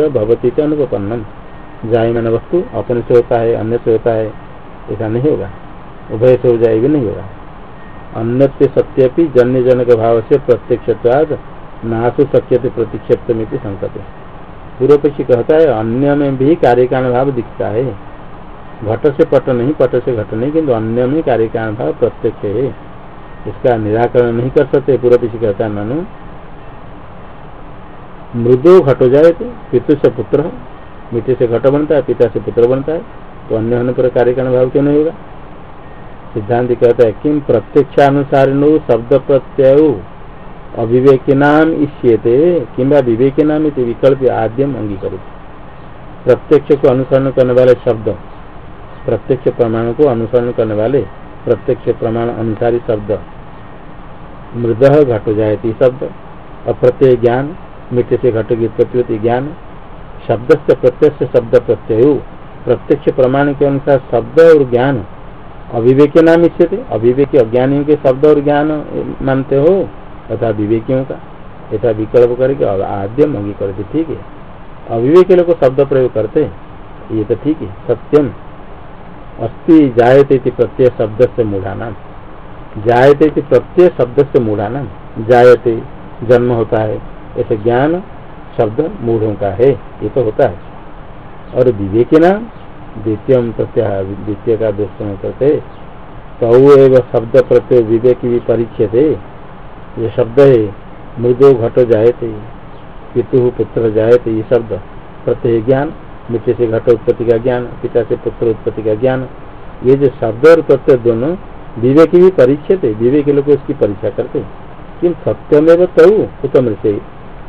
भवती अनुपन्नम जायमान वस्तु अपने से होता है, अन्य से होता है, ऐसा नहीं होगा। उभय से हो जाए भी नहीं होगा। अन्य सत्य जन्य जनक भाव से प्रत्यक्ष नासु शक्य प्रतिक्षेप्त पूर्व पक्षी कहता है, अन्य में भी कार्यकारण भाव दिखता है। घट से पट नहीं, पट से घट नहीं, किंतु अन्य में कार्यकारण भाव प्रत्यक्ष है। इसका निराकरण नहीं कर सकते, पूर्व पक्षी कहता है, ननु, मृदो घट हो जाए थे पितु से पुत्र मिट्टी से घट बनता है, पिता से पुत्र बनता है तो अन्य होने पर कार्यकारण भाव क्यों नहीं होगा? सिद्धांत कहता है किम प्रत्यक्षानुसार शब्द प्रत्यय अविवेक नाम इष्यते किंबा विवेक नाम विकल्प आद्यम अंगीकृत प्रत्यक्ष को अनुसरण करने वाले शब्द प्रत्यक्ष प्रमाण को अनुसरण करने वाले प्रत्यक्ष प्रमाण अनुसारी शब्द। मृद घट जायती शब्द, अप्रत्यय ज्ञान मिट्टी से घट की उत्पत्ति ज्ञान शब्द से प्रत्यक्ष शब्द प्रत्यय, प्रत्यक्ष प्रमाण के अनुसार शब्द और ज्ञान। अविवेक नाम इच्छे अविवेक अज्ञानियों के शब्द और ज्ञान मानते हो, तथा विवेकियों का, ऐसा विकल्प करके आद्यम अंगीकरण ठीक है। अविवेक लोग शब्द प्रयोग करते, ये तो ठीक है, सत्यम। अस्थि जायते प्रत्यय शब्द से मूढ़ाना। जायते प्रत्यय शब्द से मूढ़ाना। जायते, जन्म होता है, ऐसे ज्ञान शब्द मूढ़ों का है, ये तो होता है। और विवेक नाम, द्वितीय प्रत्यय, द्वितीय का दोष करते तो एवं शब्द प्रत्यय विवेक भी परीक्षे थे ये शब्द है, मृदो घटो थे पितु पुत्र थे ये शब्द प्रत्यय ज्ञान मिट्टी से घट उत्पत्ति का ज्ञान, पिता से पुत्र उत्पत्ति का ज्ञान, ये जो शब्द और प्रत्यय दोनों विवेक भी परीक्षे थे विवेक के लोग इसकी परीक्षा करते किन सत्यमेव तऊ उत्तम से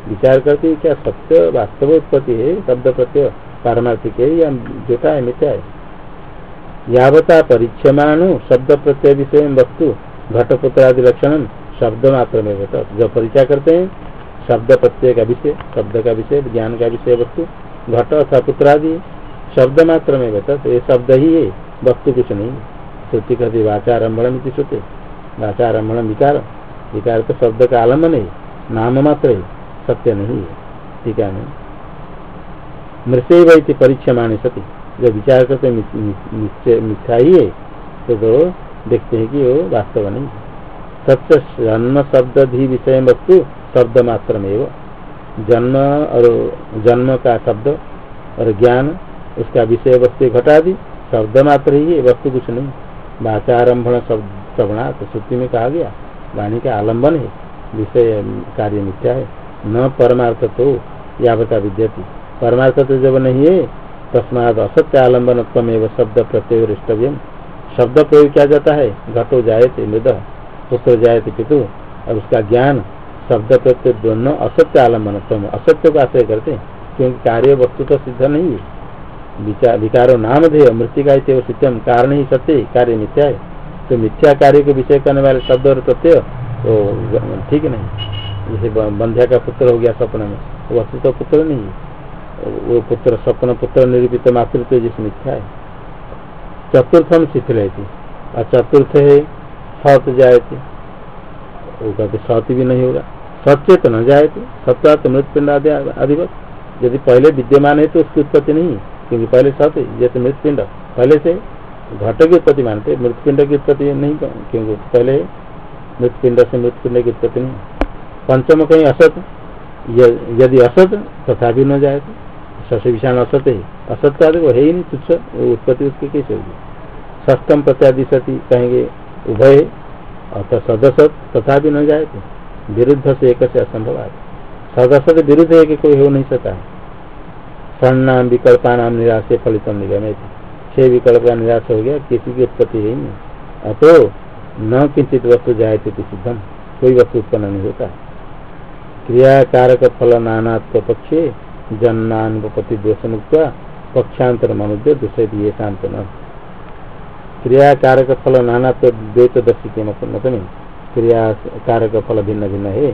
विचार करते क्या सत्य वास्तव उत्पत्ति है, शब्द प्रत्यय, पारमार्थिक है या झूठा है, मिथ्या है? यावता परीक्षमाणु शब्द प्रत्यय विषय वस्तु, घटपुत्र आदि लक्षण शब्द मात्र में होता जो परीक्षा करते हैं, शब्द प्रत्यय का विषय, शब्द का विषय, ज्ञान का विषय वस्तु घट अथवा पुत्र आदि शब्द मात्र में होता तो ये शब्द ही है वस्तु कुछ नहीं श्रुति कहती वाचारम्भण में श्रुति। वाचारम्भण विकार। विकार तो शब्द का आलंबन है नाम मात्र है सत्य नहीं है ठीक है मृत्य वही परीक्षा माने सती। जब विचार करते मिथ्या ही है तो, तो देखते हैं कि वो वास्तव नहीं सत्य जन्म शब्द भी विषय वस्तु शब्द मात्र में जन्म और जन्म का शब्द और ज्ञान, उसका विषय वस्तु घटा दी शब्द मात्र ही है वस्तु कुछ नहीं। वाचारंभण श्रवणा तो श्रुति में कहा गया, वाणी का आलंबन है, विषय कार्य मिथ्या है। न परमार्थ तो यावता विद्यति। परमार्थ तो जब नहीं है, तस्माद असत्य आलंबन शब्द प्रत्यय शब्द प्रयोग किया जाता है, घटो जाए थे मृद, पुत्र जाए थे पितु, और उसका ज्ञान शब्द प्रत्यय दोनों असत्य आलंबन असत्य को आश्रय करते हैं, क्योंकि कार्य वस्तु तो सिद्ध नहीं है। विकारो नाम ध्येय मृत्यु का सिद्धम कारण ही सत्य कार्य मिथ्या है। तो मिथ्या कार्य को विषय करने वाले शब्द और प्रत्यय तो ठीक नहीं। जैसे बंध्या का पुत्र हो गया स्वप्न में वस्तु तो पुत्र नहीं है। वो पुत्र स्वप्न पुत्र निरूपित मातृत्व जिस मिथ्या है। चतुर्थम शिथिल है और चतुर्थ है, सत जायते। वो कहते सत भी नहीं होगा। सचेत न जायते तो मृतपिंड आदि अधिवत यदि पहले विद्यमान है तो उसकी उत्पत्ति नहीं क्योंकि पहले सत है, जैसे मृतपिंड पहले से घट की उत्पत्ति मानते मृतपिंड की उत्पत्ति नहीं क्योंकि पहले मृतपिंड से मृतपिंड की उत्पत्ति नहीं पंचम कहीं असत यदि असत तथा भी न जाए तो। सबसे विषाण असत है। असत का है ही नहीं, तुच्छ उत्पत्ति उसकी कैसे होगी? ष्टम प्रत्यादि सती कहेंगे, उभय अर्थात सदसत तथा भी न जाए थे विरुद्ध से एक से असंभव सदसत विरुद्ध है कि कोई हो नहीं सकता है। स्वर्णाम विकल्पा नाम निराश फलित निगम छह विकल्प का निराश हो गया, किसी की उत्पत्ति है नहीं। अतो न किंचित वस्तु जाए थे सिद्धम। कोई वस्तु उत्पन्न नहीं होता। क्रियाकारक फल नानात्व पक्षे जन्नानुपति दोष मुक्त पक्षांतर मनुष्य दूसरे ये शांत न। क्रियाकारक फल नानात्व द्वैत दर्शी के मत में क्रिया कारक फल भिन्न भिन्न है।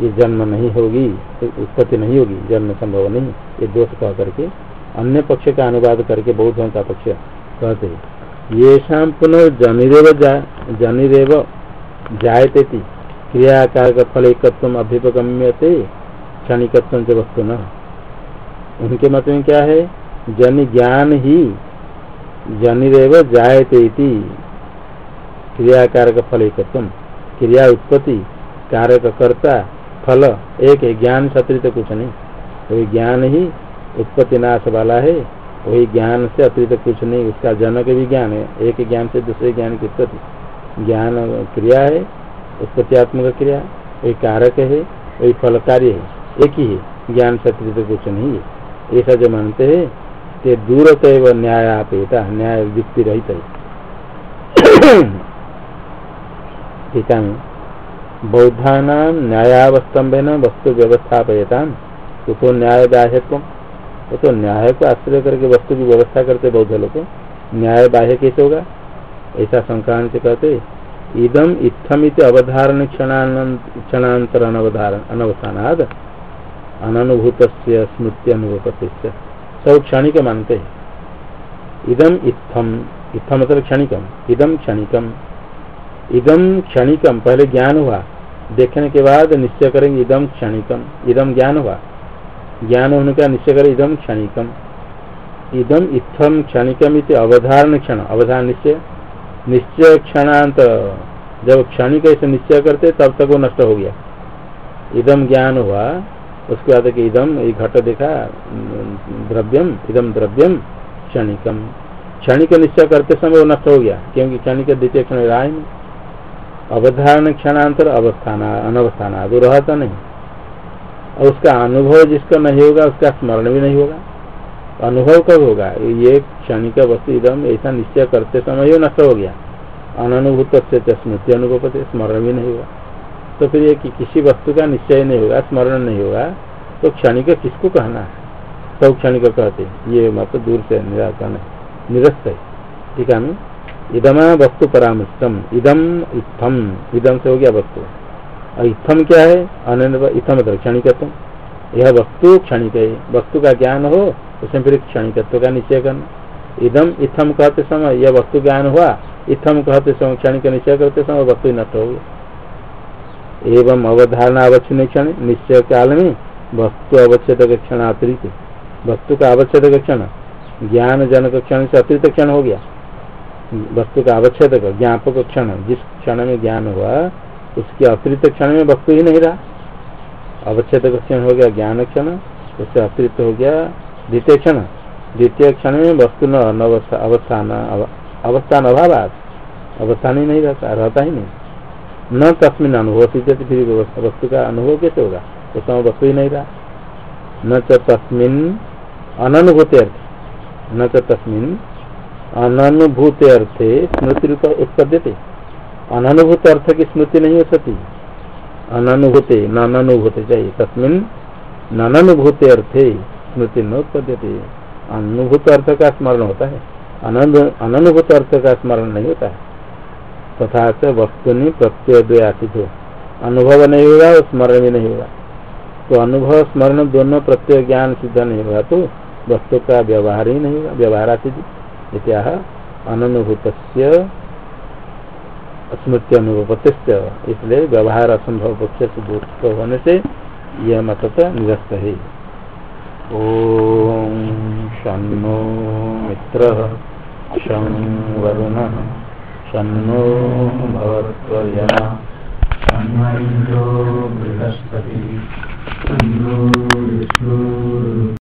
ये जन्म नहीं होगी उत्पत्ति नहीं होगी जन्म संभव नहीं। ये दोष कह करके अन्य पक्ष का अनुवाद करके बौद्धों का पक्ष कहते ये शाम पुनः जनिरेव जा, जनिरेव जायते क्रियाकारक फल एक अभ्युपगम्यते क्षणिकत्व से वस्तु न उनके मत में क्या है? जन ज्ञान ही जनिरेव जायते क्रियाकारक फल एक क्रिया उत्पत्ति, कारक कर्ता, फल, एक है ज्ञान अतिरिक्त कुछ नहीं। वही ज्ञान ही उत्पत्ति नाश वाला है, वही ज्ञान से अतिरिक्त कुछ नहीं। उसका जनक भी ज्ञान है, एक ज्ञान से दूसरे ज्ञान की उत्पत्ति। ज्ञान क्रिया है, उत्पत्तियात्मक क्रिया, वही कारक है, वही फल कार्य है, एक ही है, ज्ञान से अतिरिक्त कुछ नहीं है। ऐसा जो मानते हैं दूरत न्याय आपेता न्याय युक्ति रहित है। टीका में बौद्धाना न्यायावस्तंभे न वस्तु व्यवस्थापयता। तो न्याय बाह्यत्व वो तो न्याय को आश्रय करके वस्तु की व्यवस्था करते बौद्ध लोग। न्याय बाह्य कैसे होगा ऐसा संक्रांत कहते इदम इत्थम इत अवधारण क्षणांतर अनवधारण अनवसानाद अनुभूत स्मृति अनुभूत सब क्षणिक मानते हैं इदम इत्थम इत्थम मतलब क्षणिकम इदम क्षणिकम इदम क्षणिकम पहले ज्ञान हुआ, देखने के बाद निश्चय करेंगे इदम क्षणिकम इदम ज्ञान हुआ। ज्ञान होने का निश्चय करें इदम क्षणिकम इदम इत्थम क्षणिकम इत अवधारण क्षण, अवधारण निश्चय। निश्चय क्षणांत, जब क्षणिक ऐसे निश्चय करते, तब तक वो नष्ट हो गया। इदम ज्ञान हुआ, उसके बाद कि इदम ये घट देखा, द्रव्यम इदम द्रव्यम क्षणिकम क्षणिक निश्चय करते समय वो नष्ट हो गया, क्योंकि क्षणिक द्वितीय क्षण राय अवधारण क्षणांतर अवस्थान, अनवस्थान वो रहता नहीं। और उसका अनुभव जिसका नहीं होगा, उसका स्मरण भी नहीं होगा। अनुभव कब होगा? ये क्षणिक वस्तु एकदम ऐसा निश्चय करते समय ही नष्ट हो गया। अनुभूत से स्मृति अनुभव स्मरण भी नहीं होगा। तो फिर ये कि किसी वस्तु का निश्चय नहीं होगा, स्मरण नहीं होगा तो क्षणिक किसको कहना है? सब क्षणिक कहते ये मत दूर से निराकरण निरस्त है। ठीक है इदमा वस्तु परामृष्टम। इदम इत्थम। इदम से हो गया वस्तु। और इत्थम क्या है? अनन्य इथम मतलब क्षणिकत्व। यह वस्तु क्षणिक। है वस्तु का ज्ञान हो उसमें फिर क्षणिकत्व का निश्चय करना। इदम इथम कहते समय यह वस्तु ज्ञान हुआ इथम कहते समय क्षणिक निश्चय करते समय वस्तु नष्ट हो गया एवं अवधारणा अवच्छिन्न क्षण, निश्चय काल में वस्तु अवच्छेद क्षण अतिरिक्त। वस्तु का अवच्छेद क्षण ज्ञान जनक क्षण से अतिरिक्त क्षण हो गया। वस्तु का अवच्छेद ज्ञापक क्षण, जिस क्षण में ज्ञान हुआ, उसके अतिरिक्त क्षण में वस्तु ही नहीं रहा। अवच्छेद क्षण हो गया ज्ञान क्षण, उससे अतिरिक्त हो गया द्वितीय क्षण। द्वितीय क्षण में वस्तु न अवस्थान अवस्थान अभाव अवस्थान ही नहीं रहता रहता ही नहीं। न तस्मिन अनुभव सिद्धति फिर वस्तु का अनुभव कैसे होगा? उस समय वस्तु ही नहीं रहा। न तो तस्मिन अनुभूति अर्थ न तो तस्मिन अनुभूत अर्थे स्मृति रूप उत्पद्यते अनुभूत अर्थ की स्मृति नहीं हो सकती। अनुभूते नानुभूते चाहिए। तस्मिन नानुभूत अर्थे स्मृति न उत्पद्यते अनुभूत अर्थ का स्मरण होता है। अनुभूत अर्थ का स्मरण नहीं होता है। तथा से वस्तु प्रत्यय द्वयासित हो अनुभव नहीं होगा और स्मरण भी नहीं होगा। तो अनुभव, स्मरण दोनों प्रत्यय ज्ञान सिद्ध नहीं होगा तो वस्तु का व्यवहार ही नहीं होगा व्यवहार आसित इत्याह अनुभूत स्मृति अनुभवत इसलिए व्यवहार असंभव पक्ष से होने से यह मत निरस्त है। ओम शो मित्र शं वरुण। शो भगवत्या बृहस्पति।